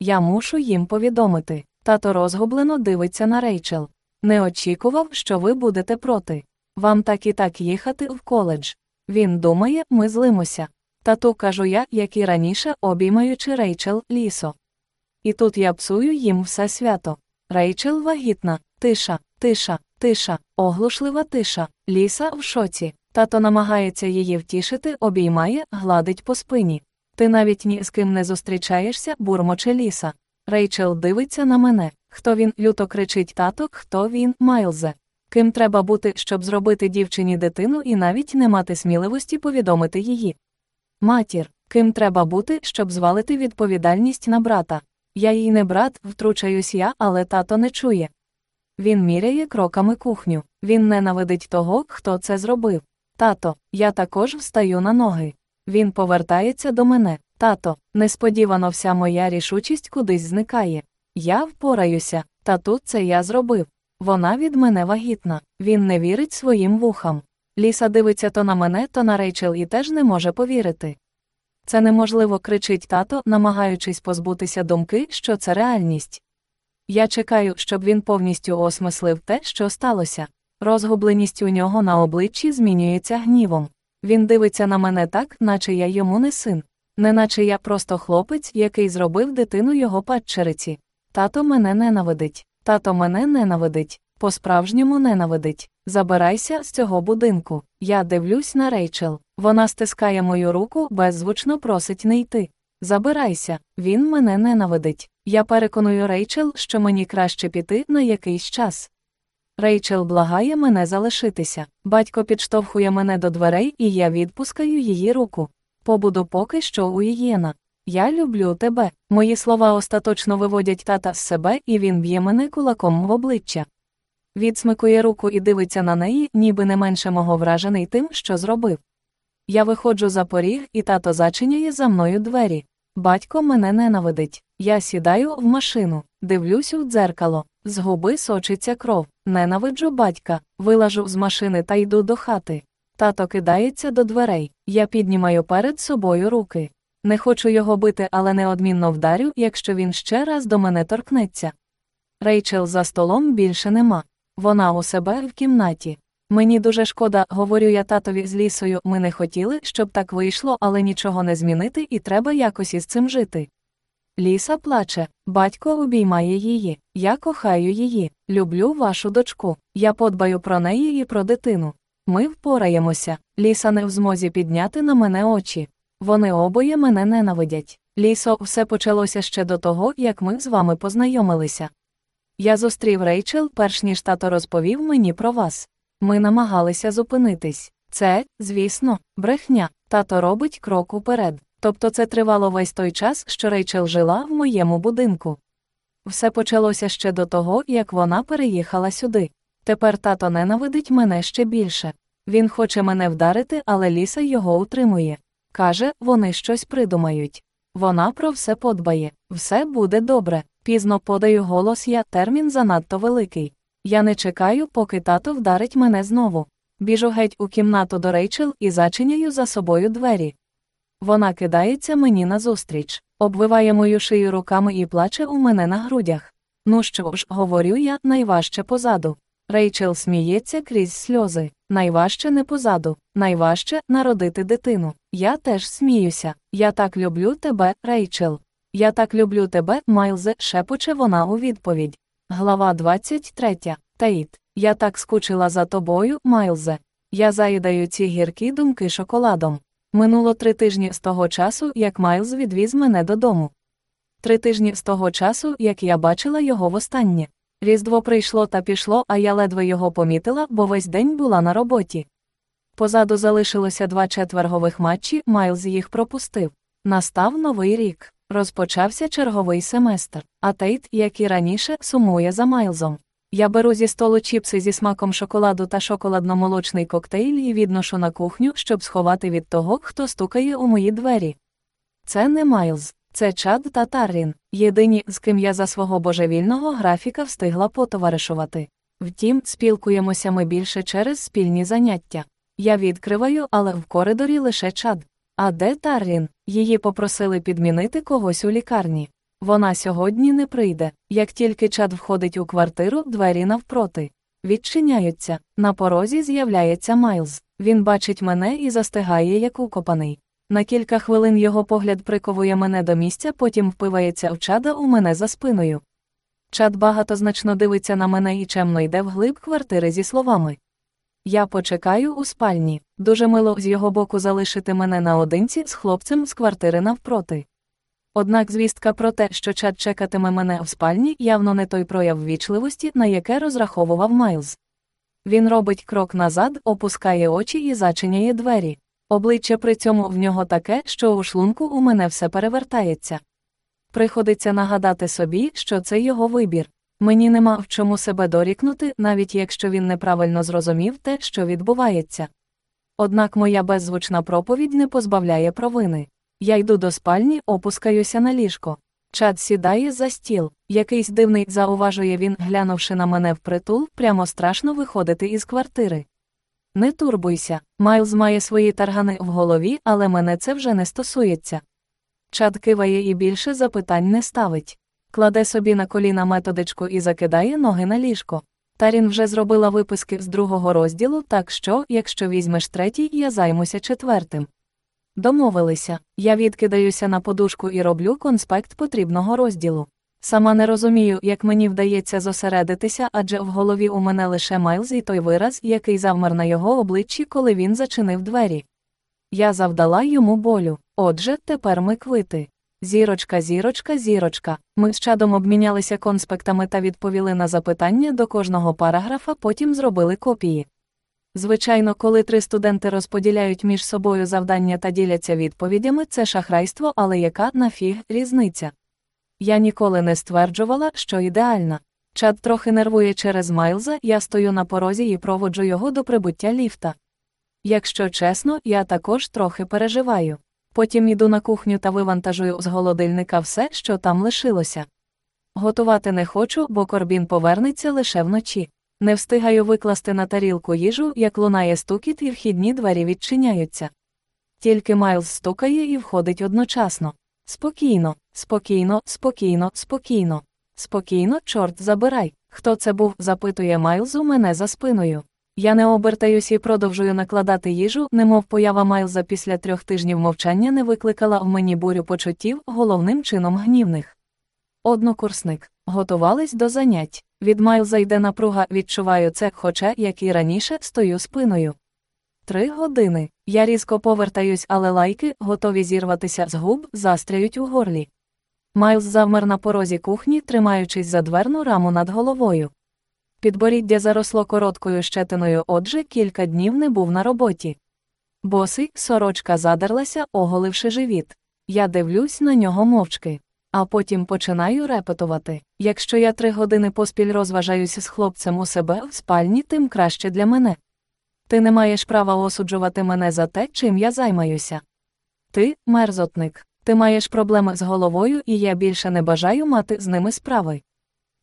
Я мушу їм повідомити. Тато розгублено дивиться на Рейчел. Не очікував, що ви будете проти. Вам так і так їхати в коледж. Він думає, ми злимося. Тату кажу я, як і раніше, обіймаючи Рейчел лісо. І тут я псую їм все свято. Рейчел вагітна, тиша, тиша, тиша, оглушлива тиша, ліса в шоці. Тато намагається її втішити, обіймає, гладить по спині. Ти навіть ні з ким не зустрічаєшся, бурмоче ліса. Рейчел дивиться на мене. Хто він люто кричить таток, хто він, Майлзе. Ким треба бути, щоб зробити дівчині дитину і навіть не мати сміливості повідомити її. Матір, ким треба бути, щоб звалити відповідальність на брата. Я їй не брат, втручаюсь я, але тато не чує. Він міряє кроками кухню. Він ненавидить того, хто це зробив. Тато, я також встаю на ноги. Він повертається до мене. Тато, несподівано вся моя рішучість кудись зникає. Я впораюся, та тут це я зробив. Вона від мене вагітна. Він не вірить своїм вухам. Ліса дивиться то на мене, то на Рейчел і теж не може повірити. Це неможливо, кричить тато, намагаючись позбутися думки, що це реальність. Я чекаю, щоб він повністю осмислив те, що сталося. Розгубленість у нього на обличчі змінюється гнівом. Він дивиться на мене так, наче я йому не син, неначе я просто хлопець, який зробив дитину його падчериці. Тато мене ненавидить, тато мене ненавидить, по-справжньому ненавидить. Забирайся з цього будинку. Я дивлюсь на Рейчел. Вона стискає мою руку, беззвучно просить не йти. Забирайся, він мене ненавидить. Я переконую Рейчел, що мені краще піти на якийсь час. Рейчел благає мене залишитися. Батько підштовхує мене до дверей, і я відпускаю її руку. Побуду поки що у Ієна. Я люблю тебе. Мої слова остаточно виводять тата з себе, і він б'є мене кулаком в обличчя. Відсмикує руку і дивиться на неї, ніби не менше мого вражений тим, що зробив. Я виходжу за поріг, і тато зачиняє за мною двері. Батько мене ненавидить. Я сідаю в машину, дивлюсь у дзеркало, з губи сочиться кров, ненавиджу батька, вилажу з машини та йду до хати. Тато кидається до дверей. Я піднімаю перед собою руки. Не хочу його бити, але неодмінно вдарю, якщо він ще раз до мене торкнеться. Рейчел за столом більше нема. Вона у себе в кімнаті. Мені дуже шкода, говорю я татові з лісою, ми не хотіли, щоб так вийшло, але нічого не змінити і треба якось із цим жити. Ліса плаче, батько обіймає її. Я кохаю її, люблю вашу дочку. Я подбаю про неї і про дитину. Ми впораємося. Ліса не в змозі підняти на мене очі. Вони обоє мене ненавидять. Лісо, все почалося ще до того, як ми з вами познайомилися. Я зустрів Рейчел, перш ніж тато розповів мені про вас. Ми намагалися зупинитись. Це, звісно, брехня. Тато робить крок уперед. Тобто це тривало весь той час, що Рейчел жила в моєму будинку. Все почалося ще до того, як вона переїхала сюди. Тепер тато ненавидить мене ще більше. Він хоче мене вдарити, але ліса його утримує. Каже, вони щось придумають. Вона про все подбає, все буде добре. Пізно подаю голос я, термін занадто великий. Я не чекаю, поки тато вдарить мене знову. Біжу геть у кімнату до Рейчел і зачиняю за собою двері. Вона кидається мені назустріч, обвиває мою шию руками і плаче у мене на грудях. Ну що ж, говорю я, найважче позаду. Рейчел сміється крізь сльози. Найважче не позаду, найважче народити дитину. Я теж сміюся. Я так люблю тебе, Рейчел. Я так люблю тебе, Майлзе, шепоче вона у відповідь. Глава 23. Тейт. Я так скучила за тобою, Майлзе. Я заїдаю ці гіркі думки шоколадом. Минуло три тижні з того часу, як Майлз відвіз мене додому. Три тижні з того часу, як я бачила його востаннє. Різдво прийшло та пішло, а я ледве його помітила, бо весь день була на роботі. Позаду залишилося два четвергових матчі, Майлз їх пропустив. Настав новий рік. Розпочався черговий семестр, а Тейт, як і раніше, сумує за Майлзом. Я беру зі столу чіпси зі смаком шоколаду та шоколадно-молочний коктейль і відношу на кухню, щоб сховати від того, хто стукає у мої двері. Це не Майлз, це Чад та Таррін, єдині, з ким я за свого божевільного графіка встигла потоваришувати. Втім, спілкуємося ми більше через спільні заняття. Я відкриваю, але в коридорі лише чад. А де Таррін? Її попросили підмінити когось у лікарні. Вона сьогодні не прийде. Як тільки чад входить у квартиру, двері навпроти. Відчиняються. На порозі з'являється Майлз. Він бачить мене і застигає, як укопаний. На кілька хвилин його погляд приковує мене до місця, потім впивається в чада у мене за спиною. Чад багатозначно дивиться на мене і чемно йде вглиб квартири зі словами. Я почекаю у спальні. Дуже мило з його боку залишити мене наодинці з хлопцем з квартири навпроти. Однак звістка про те, що чад чекатиме мене в спальні, явно не той прояв ввічливості, на яке розраховував Майлз. Він робить крок назад, опускає очі і зачиняє двері. Обличчя при цьому в нього таке, що у шлунку у мене все перевертається. Приходиться нагадати собі, що це його вибір. Мені нема в чому себе дорікнути, навіть якщо він неправильно зрозумів те, що відбувається. Однак моя беззвучна проповідь не позбавляє провини. Я йду до спальні, опускаюся на ліжко. Чад сідає за стіл. Якийсь дивний зауважує він, глянувши на мене впритул, прямо страшно виходити із квартири. Не турбуйся, Майлз має свої таргани в голові, але мене це вже не стосується. Чад киває і більше запитань не ставить. Кладе собі на коліна методичку і закидає ноги на ліжко. Тарін вже зробила виписки з другого розділу, так що, якщо візьмеш третій, я займуся четвертим. Домовилися, я відкидаюся на подушку і роблю конспект потрібного розділу. Сама не розумію, як мені вдається зосередитися, адже в голові у мене лише Майлз і той вираз, який завмер на його обличчі, коли він зачинив двері. Я завдала йому болю. Отже, тепер ми квити. Зірочка, зірочка, зірочка. Ми з чадом обмінялися конспектами та відповіли на запитання до кожного параграфа, потім зробили копії. Звичайно, коли три студенти розподіляють між собою завдання та діляться відповідями, це шахрайство, але яка нафіг різниця? Я ніколи не стверджувала, що ідеальна. Чад трохи нервує через Майлза, я стою на порозі і проводжу його до прибуття ліфта. Якщо чесно, я також трохи переживаю. Потім іду на кухню та вивантажую з голодильника все, що там лишилося. Готувати не хочу, бо корбін повернеться лише вночі. Не встигаю викласти на тарілку їжу, як лунає стукіт і вхідні двері відчиняються. Тільки Майлз стукає і входить одночасно. Спокійно, спокійно, спокійно, спокійно. Спокійно, чорт забирай. Хто це був? запитує Майлз у мене за спиною. Я не обертаюсь і продовжую накладати їжу, немов поява Майлза після трьох тижнів мовчання не викликала в мені бурю почуттів, головним чином гнівних. Однокурсник. Готувались до занять. Від Майлза йде напруга, відчуваю це, хоча, як і раніше, стою спиною. Три години. Я різко повертаюсь, але лайки, готові зірватися з губ, застряють у горлі. Майлз завмер на порозі кухні, тримаючись за дверну раму над головою. Підборіддя заросло короткою щетиною, отже, кілька днів не був на роботі. Босий, сорочка задерлася, оголивши живіт. Я дивлюсь на нього мовчки. А потім починаю репетувати. Якщо я три години поспіль розважаюся з хлопцем у себе в спальні, тим краще для мене. Ти не маєш права осуджувати мене за те, чим я займаюся. Ти, мерзотник, ти маєш проблеми з головою, і я більше не бажаю мати з ними справи.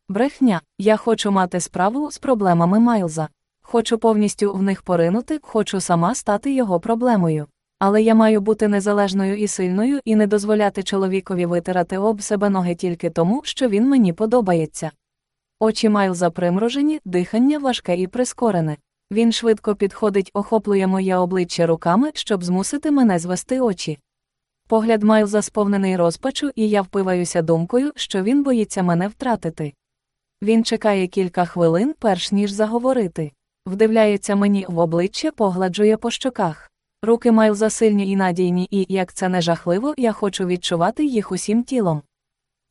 Брехня, я хочу мати справу з проблемами Майлза. Хочу повністю в них поринути, хочу сама стати його проблемою. Але я маю бути незалежною і сильною і не дозволяти чоловікові витирати об себе ноги тільки тому, що він мені подобається. Очі Майлза примружені, дихання важке і прискорене. Він швидко підходить, охоплює моє обличчя руками, щоб змусити мене звести очі. Погляд Майлза сповнений розпачу, і я впиваюся думкою, що він боїться мене втратити. Він чекає кілька хвилин, перш ніж заговорити. Вдивляється мені в обличчя, погладжує по щоках. Руки Майлза сильні і надійні, і, як це не жахливо, я хочу відчувати їх усім тілом.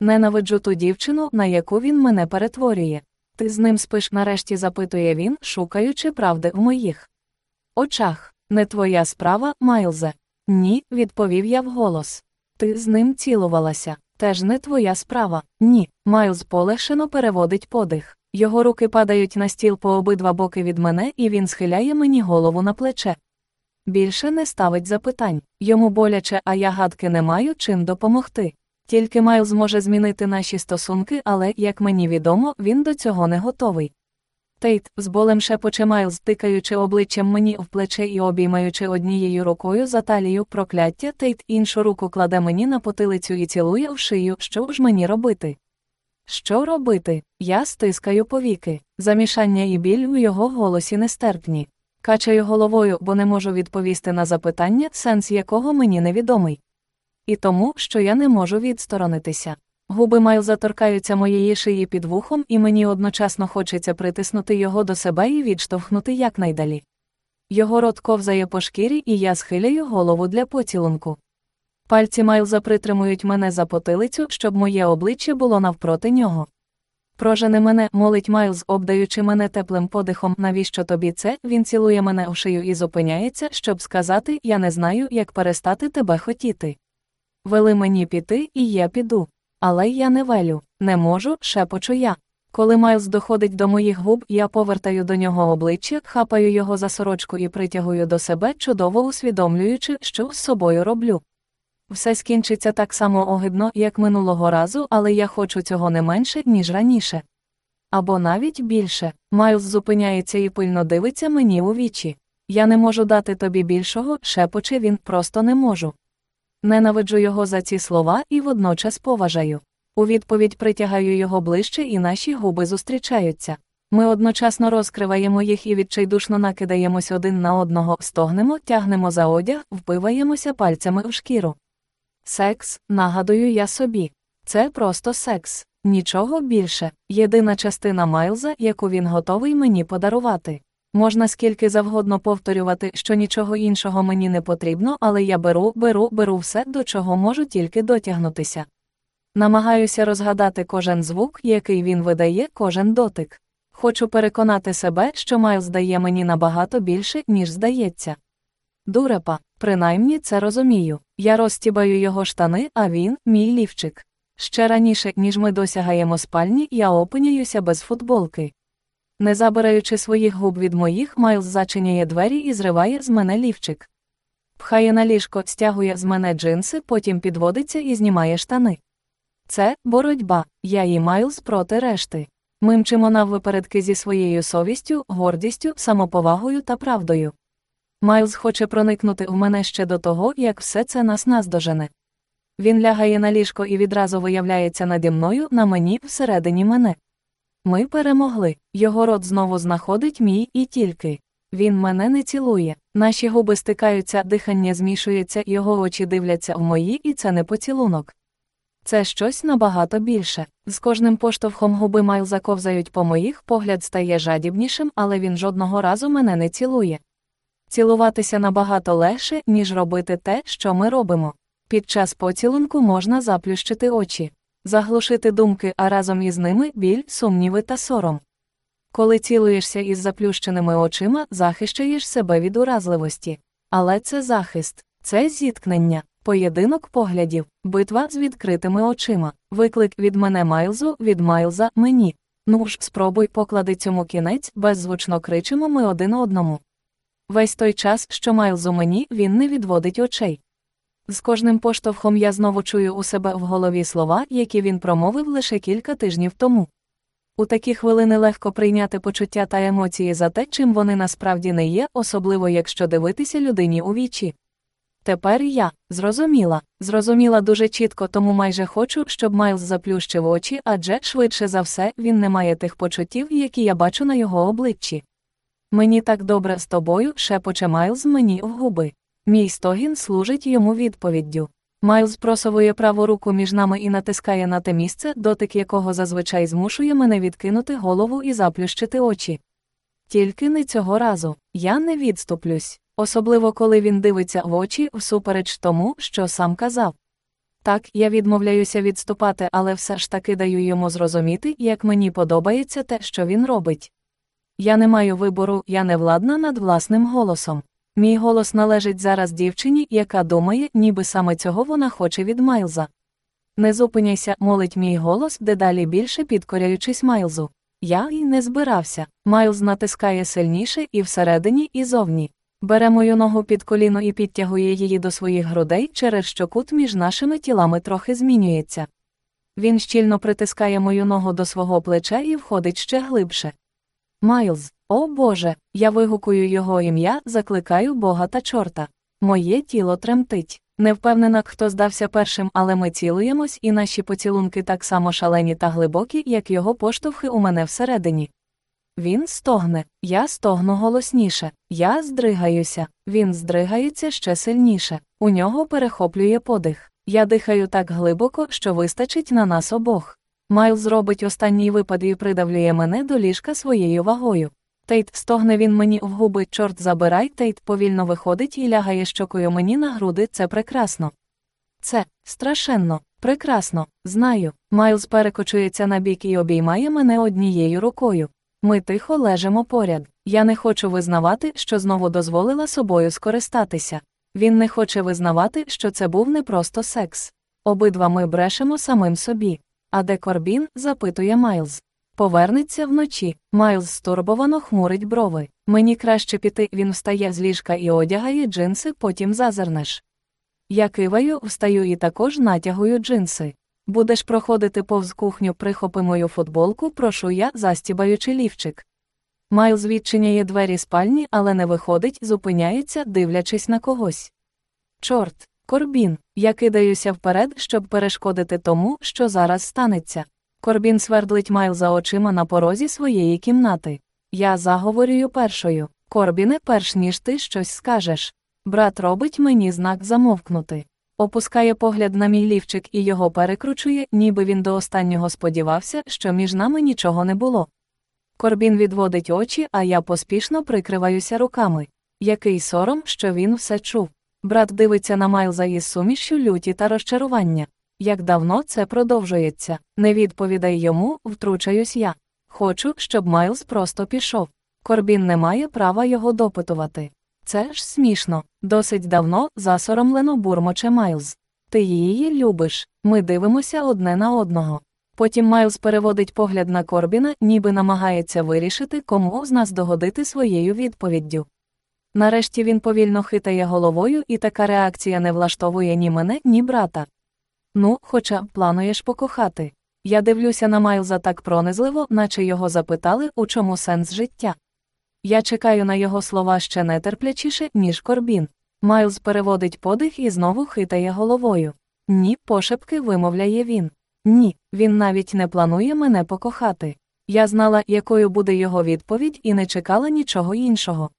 Ненавиджу ту дівчину, на яку він мене перетворює. Ти з ним спиш, нарешті запитує він, шукаючи правди в моїх очах. Не твоя справа, Майлзе. Ні, відповів я вголос. Ти з ним цілувалася. Теж не твоя справа. Ні. Майлз полегшено переводить подих. Його руки падають на стіл по обидва боки від мене, і він схиляє мені голову на плече. Більше не ставить запитань. Йому боляче, а я гадки не маю чим допомогти. Тільки Майлз може змінити наші стосунки, але, як мені відомо, він до цього не готовий. Тейт, з болем шепоче Майлз, тикаючи обличчям мені в плече і обіймаючи однією рукою за талію прокляття, Тейт іншу руку кладе мені на потилицю і цілує в шию, що ж мені робити? Що робити? Я стискаю повіки. Замішання і біль у його голосі нестерпні. Качаю головою, бо не можу відповісти на запитання, сенс якого мені невідомий. І тому, що я не можу відсторонитися. Губи Майлза торкаються моєї шиї під вухом, і мені одночасно хочеться притиснути його до себе і відштовхнути якнайдалі. Його рот ковзає по шкірі, і я схиляю голову для поцілунку. Пальці Майлза притримують мене за потилицю, щоб моє обличчя було навпроти нього. Прожени мене, молить Майлз, обдаючи мене теплим подихом, навіщо тобі це? Він цілує мене у шию і зупиняється, щоб сказати, я не знаю, як перестати тебе хотіти. Вели мені піти, і я піду. Але я не велю, не можу, шепочу я. Коли Майлз доходить до моїх губ, я повертаю до нього обличчя, хапаю його за сорочку і притягую до себе, чудово усвідомлюючи, що з собою роблю. Все скінчиться так само огидно, як минулого разу, але я хочу цього не менше, ніж раніше. Або навіть більше. Майлз зупиняється і пильно дивиться мені у вічі. Я не можу дати тобі більшого, шепоче він просто не можу. Ненавиджу його за ці слова і водночас поважаю. У відповідь притягаю його ближче, і наші губи зустрічаються. Ми одночасно розкриваємо їх і відчайдушно накидаємось один на одного, стогнемо, тягнемо за одяг, впиваємося пальцями в шкіру. Секс, нагадую я собі. Це просто секс, нічого більше. Єдина частина Майлза, яку він готовий мені подарувати. Можна скільки завгодно повторювати, що нічого іншого мені не потрібно, але я беру, беру, беру все, до чого можу тільки дотягнутися. Намагаюся розгадати кожен звук, який він видає, кожен дотик. Хочу переконати себе, що Майлз дає мені набагато більше, ніж здається. Дурепа, принаймні це розумію. Я розтібаю його штани, а він мій лівчик. Ще раніше, ніж ми досягаємо спальні, я опиняюся без футболки. Не забираючи своїх губ від моїх, Майлз зачиняє двері і зриває з мене лівчик. Пхає на ліжко, стягує з мене джинси, потім підводиться і знімає штани. Це боротьба, я і Майлз проти решти. Ми мчимо наввипередки зі своєю совістю, гордістю, самоповагою та правдою. Майлз хоче проникнути в мене ще до того, як все це нас наздожене. Він лягає на ліжко і відразу виявляється наді мною на мені всередині мене. Ми перемогли. Його рот знову знаходить мій і тільки. Він мене не цілує. Наші губи стикаються, дихання змішується, його очі дивляться в мої, і це не поцілунок. Це щось набагато більше. З кожним поштовхом губи Майлза ковзають по моїх, погляд стає жадібнішим, але він жодного разу мене не цілує. Цілуватися набагато легше, ніж робити те, що ми робимо. Під час поцілунку можна заплющити очі, заглушити думки, а разом із ними біль, сумніви та сором. Коли цілуєшся із заплющеними очима, захищаєш себе від уразливості. Але це захист, це зіткнення, поєдинок поглядів, битва з відкритими очима, виклик від мене Майлзу, від Майлза мені. Ну ж, спробуй поклади цьому кінець, беззвучно кричимо ми один одному. Весь той час, що Майлзу мені, він не відводить очей. З кожним поштовхом я знову чую у себе в голові слова, які він промовив лише кілька тижнів тому. У такі хвилини легко прийняти почуття та емоції за те, чим вони насправді не є, особливо якщо дивитися людині у вічі. Тепер я зрозуміла, зрозуміла дуже чітко, тому майже хочу, щоб Майлз заплющив очі, адже швидше за все він не має тих почуттів, які я бачу на його обличчі. Мені так добре з тобою, шепоче Майлз мені в губи. Мій стогін служить йому відповіддю. Майлз просовує праву руку між нами і натискає на те місце, дотик якого зазвичай змушує мене відкинути голову і заплющити очі. Тільки не цього разу я не відступлюсь, особливо коли він дивиться в очі всупереч тому, що сам казав. Так, я відмовляюся відступати, але все ж таки даю йому зрозуміти, як мені подобається те, що він робить. Я не маю вибору, я не владна над власним голосом. Мій голос належить зараз дівчині, яка думає, ніби саме цього вона хоче від Майлза. Не зупиняйся, молить мій голос, дедалі більше підкоряючись Майлзу. Я й не збирався. Майлз натискає сильніше і всередині, і зовні. Бере мою ногу під коліно і підтягує її до своїх грудей, через що кут між нашими тілами трохи змінюється. Він щільно притискає мою ногу до свого плеча і входить ще глибше. Майлз, о Боже, я вигукую його ім'я, закликаю Бога та чорта. Моє тіло тремтить. Не впевнена, хто здався першим, але ми цілуємось, і наші поцілунки так само шалені та глибокі, як його поштовхи у мене всередині. Він стогне, я стогну голосніше, я здригаюся, він здригається ще сильніше, у нього перехоплює подих. Я дихаю так глибоко, що вистачить на нас обох. Майл зробить останній випад і придавлює мене до ліжка своєю вагою. Тейт стогне він мені в губи, чорт забирай, Тейт повільно виходить і лягає щокою мені на груди, це прекрасно. Це страшенно, прекрасно, знаю. Майлз перекочується на бік і обіймає мене однією рукою. Ми тихо лежимо поряд. Я не хочу визнавати, що знову дозволила собою скористатися. Він не хоче визнавати, що це був не просто секс. Обидва ми брешемо самим собі. А де Корбін? запитує Майлз. Повернеться вночі. Майлз стурбовано хмурить брови. Мені краще піти, він встає з ліжка і одягає джинси, потім зазирнеш. Я киваю, встаю і також натягую джинси. Будеш проходити повз кухню, прихопи мою футболку, прошу я, застібаючи лівчик. Майлз відчиняє двері спальні, але не виходить, зупиняється, дивлячись на когось. Чорт, Корбін, я кидаюся вперед, щоб перешкодити тому, що зараз станеться. Корбін свердлить Майлза очима на порозі своєї кімнати. Я заговорюю першою. Корбіне, перш ніж ти щось скажеш. Брат робить мені знак замовкнути. Опускає погляд на мій лівчик і його перекручує, ніби він до останнього сподівався, що між нами нічого не було. Корбін відводить очі, а я поспішно прикриваюся руками. Який сором, що він все чув. Брат дивиться на Майлза із сумішю люті та розчарування. Як давно це продовжується? Не відповідай йому, втручаюсь я. Хочу, щоб Майлз просто пішов. Корбін не має права його допитувати. Це ж смішно, досить давно засоромлено бурмоче Майлз. Ти її любиш, ми дивимося одне на одного. Потім Майлз переводить погляд на Корбіна, ніби намагається вирішити, кому з нас догодити своєю відповіддю. Нарешті він повільно хитає головою, і така реакція не влаштовує ні мене, ні брата. Ну, хоча плануєш покохати. Я дивлюся на Майлза так пронизливо, наче його запитали, у чому сенс життя. Я чекаю на його слова ще нетерплячіше, ніж Корбін. Майлз переводить подих і знову хитає головою. Ні, пошепки вимовляє він. Ні, він навіть не планує мене покохати. Я знала, якою буде його відповідь, і не чекала нічого іншого.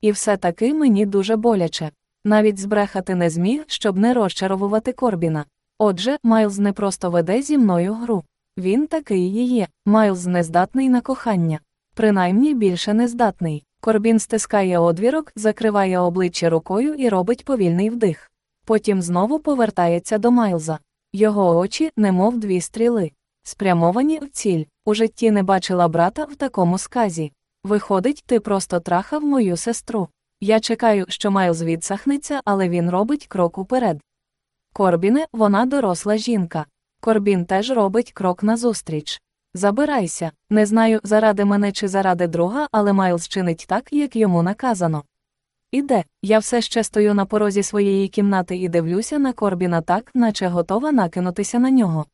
І все таки мені дуже боляче. Навіть збрехати не зміг, щоб не розчаровувати Корбіна. Отже, Майлз не просто веде зі мною гру. Він такий і є. Майлз нездатний на кохання. Принаймні більше нездатний. Корбін стискає одвірок, закриває обличчя рукою і робить повільний вдих. Потім знову повертається до Майлза. Його очі, немов дві стріли, спрямовані в ціль. У житті не бачила брата в такому сказі. Виходить, ти просто трахав мою сестру. Я чекаю, що Майлз відсахнеться, але він робить крок уперед. Корбіне, вона доросла жінка. Корбін теж робить крок назустріч. Забирайся, не знаю, заради мене чи заради друга, але Майлз чинить так, як йому наказано. Іде, я все ще стою на порозі своєї кімнати і дивлюся на Корбіна так, наче готова накинутися на нього.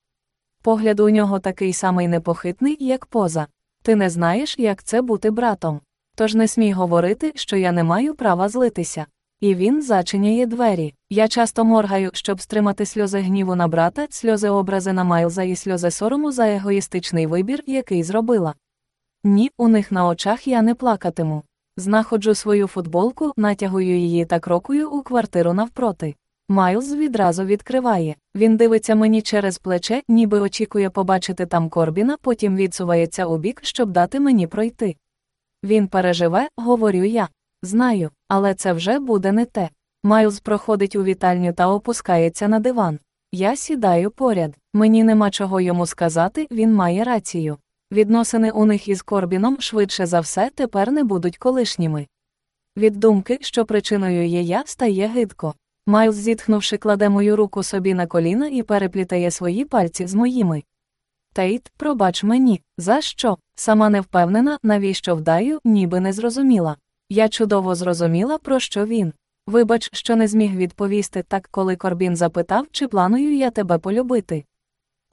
Погляд у нього такий самий непохитний, як поза. Ти не знаєш, як це бути братом. Тож не смій говорити, що я не маю права злитися. І він зачиняє двері. Я часто моргаю, щоб стримати сльози гніву на брата, сльози образи на Майлза і сльози сорому за егоїстичний вибір, який зробила. Ні, у них на очах я не плакатиму. Знаходжу свою футболку, натягую її та крокую у квартиру навпроти. Майлз відразу відкриває. Він дивиться мені через плече, ніби очікує побачити там Корбіна, потім відсувається у бік, щоб дати мені пройти. Він переживе, говорю я. Знаю, але це вже буде не те. Майлз проходить у вітальню та опускається на диван. Я сідаю поряд. Мені нема чого йому сказати, він має рацію. Відносини у них із Корбіном швидше за все тепер не будуть колишніми. Від думки, що причиною є я, стає гидко. Майлз, зітхнувши, кладе мою руку собі на коліна і переплітає свої пальці з моїми. Тейт, пробач мені, за що? Сама не впевнена, навіщо вдаю, ніби не зрозуміла. Я чудово зрозуміла, про що він. Вибач, що не зміг відповісти так, коли Корбін запитав, чи планую я тебе полюбити.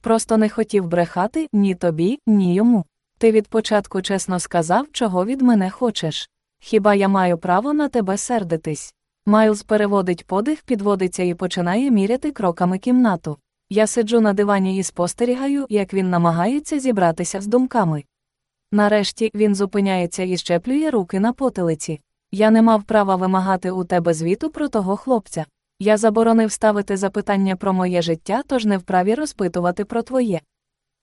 Просто не хотів брехати ні тобі, ні йому. Ти від початку чесно сказав, чого від мене хочеш. Хіба я маю право на тебе сердитись? Майлз переводить подих, підводиться і починає міряти кроками кімнату. Я сиджу на дивані і спостерігаю, як він намагається зібратися з думками. Нарешті він зупиняється і щеплює руки на потилиці. Я не мав права вимагати у тебе звіту про того хлопця. Я заборонив ставити запитання про моє життя, тож не вправі розпитувати про твоє.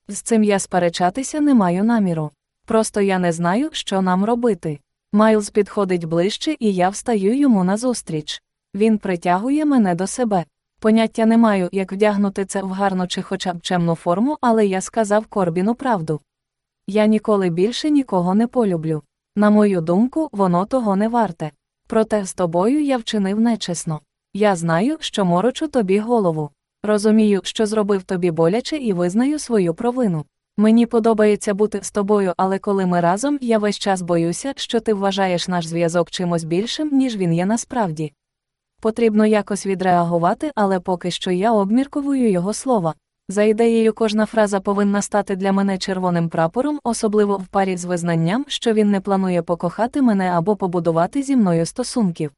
З цим я сперечатися не маю наміру. Просто я не знаю, що нам робити. Майлз підходить ближче, і я встаю йому назустріч. Він притягує мене до себе. Поняття не маю, як вдягнути це в гарну чи хоча б чемну форму, але я сказав Корбіну правду. Я ніколи більше нікого не полюблю. На мою думку, воно того не варте. Проте з тобою я вчинив нечесно. Я знаю, що морочу тобі голову. Розумію, що зробив тобі боляче і визнаю свою провину. Мені подобається бути з тобою, але коли ми разом, я весь час боюся, що ти вважаєш наш зв'язок чимось більшим, ніж він є насправді. Потрібно якось відреагувати, але поки що я обмірковую його слова. За ідеєю, кожна фраза повинна стати для мене червоним прапором, особливо в парі з визнанням, що він не планує покохати мене або побудувати зі мною стосунків.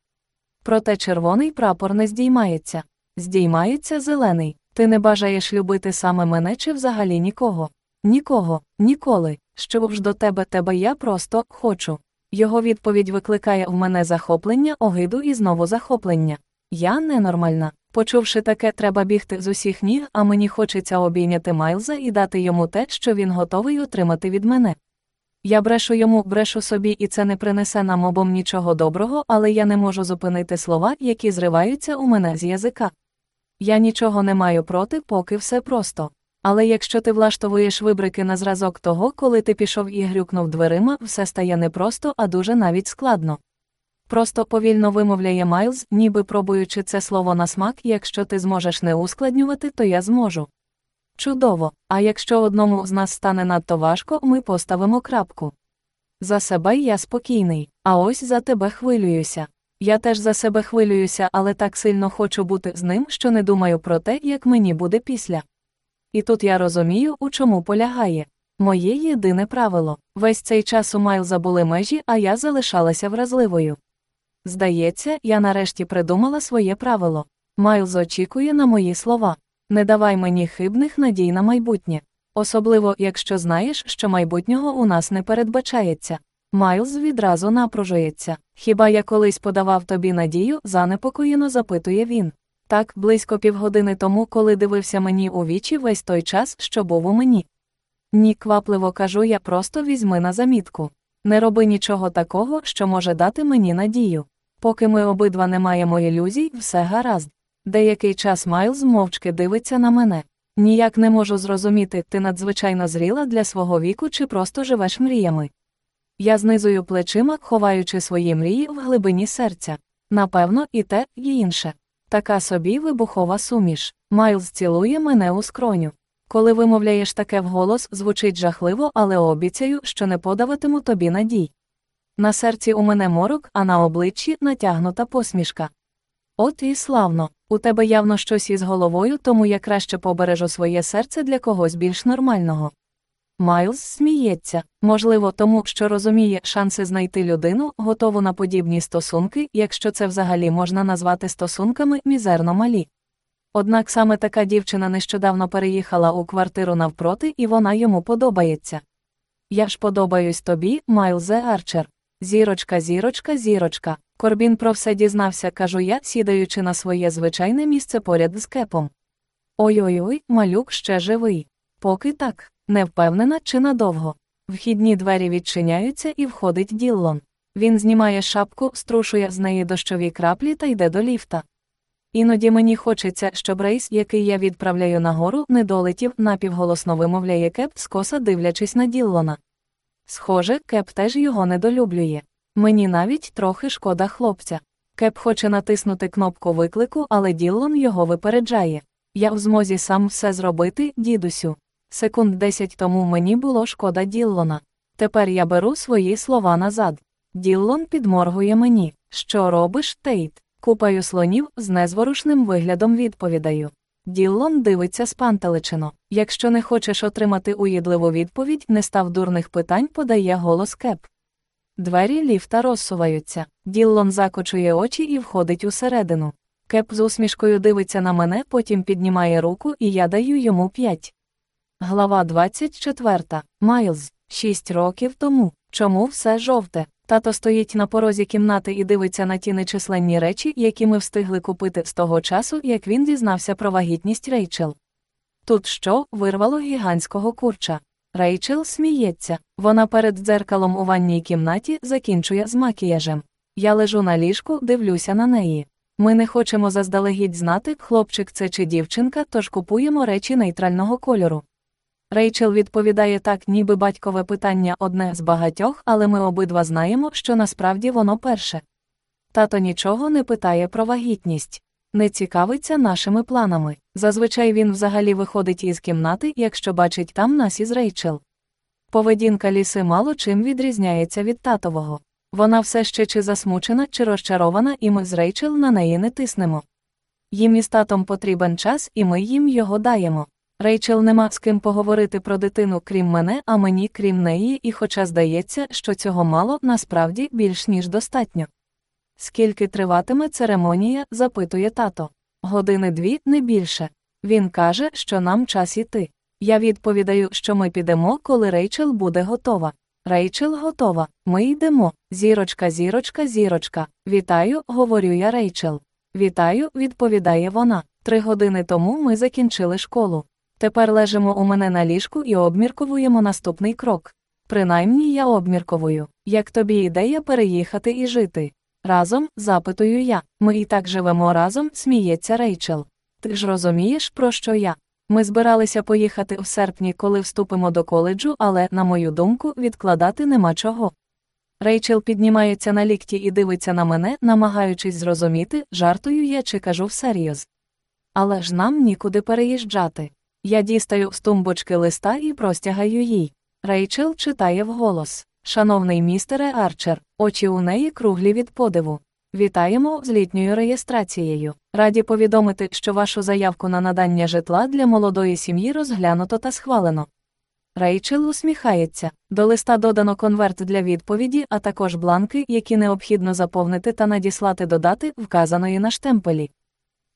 Проте червоний прапор не здіймається. Здіймається зелений. Ти не бажаєш любити саме мене чи взагалі нікого. Нікого, ніколи. Щоб ж до тебе тебе я просто хочу. Його відповідь викликає в мене захоплення, огиду і знову захоплення. Я ненормальна. Почувши таке, треба бігти з усіх ніг, а мені хочеться обійняти Майлза і дати йому те, що він готовий отримати від мене. Я брешу йому, брешу собі, і це не принесе нам обом нічого доброго, але я не можу зупинити слова, які зриваються у мене з язика. Я нічого не маю проти, поки все просто. Але якщо ти влаштовуєш вибрики на зразок того, коли ти пішов і грюкнув дверима, все стає не просто, а дуже навіть складно. Просто повільно вимовляє Майлз, ніби пробуючи це слово на смак, якщо ти зможеш не ускладнювати, то я зможу. Чудово, а якщо одному з нас стане надто важко, ми поставимо крапку. За себе я спокійний, а ось за тебе хвилююся. Я теж за себе хвилююся, але так сильно хочу бути з ним, що не думаю про те, як мені буде після. І тут я розумію, у чому полягає. Моє єдине правило весь цей час у Майлза були межі, а я залишалася вразливою. Здається, я нарешті придумала своє правило. Майлз очікує на мої слова. Не давай мені хибних надій на майбутнє. Особливо, якщо знаєш, що майбутнього у нас не передбачається. Майлз відразу напружується. Хіба я колись подавав тобі надію? занепокоєно запитує він. Так, близько півгодини тому, коли дивився мені у вічі весь той час, що був у мені. Ні, квапливо кажу я просто візьми на замітку. Не роби нічого такого, що може дати мені надію. Поки ми обидва не маємо ілюзій, все гаразд. Деякий час Майлз мовчки дивиться на мене. Ніяк не можу зрозуміти, ти надзвичайно зріла для свого віку чи просто живеш мріями. Я знизую плечима, ховаючи свої мрії в глибині серця. Напевно, і те, і інше. Така собі вибухова суміш. Майлз цілує мене у скроню. Коли вимовляєш таке вголос, звучить жахливо, але обіцяю, що не подаватиму тобі надій. На серці у мене морок, а на обличчі натягнута посмішка. От і славно, у тебе явно щось із головою, тому я краще побережу своє серце для когось більш нормального. Майлз сміється, можливо, тому що розуміє шанси знайти людину, готову на подібні стосунки, якщо це взагалі можна назвати стосунками мізерно малі. Однак саме така дівчина нещодавно переїхала у квартиру навпроти, і вона йому подобається. Я ж подобаюсь тобі, Майлзе Арчер. Зірочка, зірочка, зірочка. Корбін про все дізнався, кажу я, сідаючи на своє звичайне місце поряд з кепом. Ой-ой-ой, малюк ще живий. Поки так, не впевнена, чи надовго. Вхідні двері відчиняються і входить Діллон. Він знімає шапку, струшує з неї дощові краплі та йде до ліфта. Іноді мені хочеться, щоб рейс, який я відправляю нагору, не долетів, напівголосно вимовляє кеп, скоса дивлячись на Діллона. Схоже, кеп теж його недолюблює. Мені навіть трохи шкода хлопця. Кеп хоче натиснути кнопку виклику, але Діллон його випереджає. Я в змозі сам все зробити, дідусю. Секунд десять тому мені було шкода Діллона. Тепер я беру свої слова назад. Діллон підморгує мені. Що робиш, Тейт? Купаю слонів з незворушним виглядом відповідаю. Діллон дивиться спантеличено. Якщо не хочеш отримати уїдливу відповідь, не став дурних питань, подає голос кеп. Двері ліфта розсуваються. Діллон закочує очі і входить усередину. Кеп з усмішкою дивиться на мене, потім піднімає руку, і я даю йому п'ять. Глава 24. Майлз. Шість років тому. Чому все жовте? Тато стоїть на порозі кімнати і дивиться на ті нечисленні речі, які ми встигли купити з того часу, як він дізнався про вагітність Рейчел. Тут що вирвало гігантського курча. Рейчел сміється. Вона перед дзеркалом у ванній кімнаті закінчує з макіяжем. Я лежу на ліжку, дивлюся на неї. Ми не хочемо заздалегідь знати, хлопчик це чи дівчинка, тож купуємо речі нейтрального кольору. Рейчел відповідає так, ніби батькове питання одне з багатьох, але ми обидва знаємо, що насправді воно перше. Тато нічого не питає про вагітність, не цікавиться нашими планами. Зазвичай він взагалі виходить із кімнати, якщо бачить там нас із Рейчел. Поведінка ліси мало чим відрізняється від татового. Вона все ще чи засмучена, чи розчарована, і ми з Рейчел на неї не тиснемо. Їм із татом потрібен час, і ми їм його даємо. Рейчел нема з ким поговорити про дитину, крім мене, а мені, крім неї, і хоча здається, що цього мало, насправді більш ніж достатньо. Скільки триватиме церемонія, запитує тато. Години дві, не більше. Він каже, що нам час іти. Я відповідаю, що ми підемо, коли Рейчел буде готова. Рейчел готова. Ми йдемо. Зірочка, зірочка, зірочка. Вітаю, говорю я Рейчел. Вітаю, відповідає вона. Три години тому ми закінчили школу. Тепер лежимо у мене на ліжку і обмірковуємо наступний крок. Принаймні я обмірковую, як тобі ідея переїхати і жити. Разом, запитую я, ми і так живемо разом, сміється Рейчел. Ти ж розумієш, про що я? Ми збиралися поїхати в серпні, коли вступимо до коледжу, але, на мою думку, відкладати нема чого. Рейчел піднімається на лікті і дивиться на мене, намагаючись зрозуміти, жартую я чи кажу всерйоз. Але ж нам нікуди переїжджати. Я дістаю з тумбочки листа і простягаю їй. Рейчел читає вголос. Шановний містере Арчер, очі у неї круглі від подиву. Вітаємо з літньою реєстрацією. Раді повідомити, що вашу заявку на надання житла для молодої сім'ї розглянуто та схвалено. Рейчел усміхається. До листа додано конверт для відповіді, а також бланки, які необхідно заповнити та надіслати до дати, вказаної на штемпелі.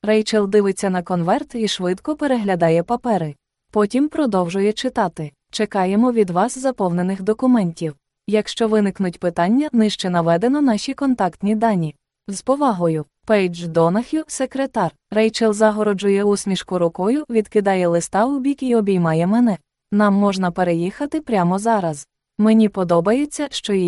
Рейчел дивиться на конверт і швидко переглядає папери. Потім продовжує читати. Чекаємо від вас заповнених документів. Якщо виникнуть питання, нижче наведено наші контактні дані. З повагою, Пейдж Донахю, секретар. Рейчел загороджує усмішку рукою, відкидає листа у бік і обіймає мене. Нам можна переїхати прямо зараз. Мені подобається, що її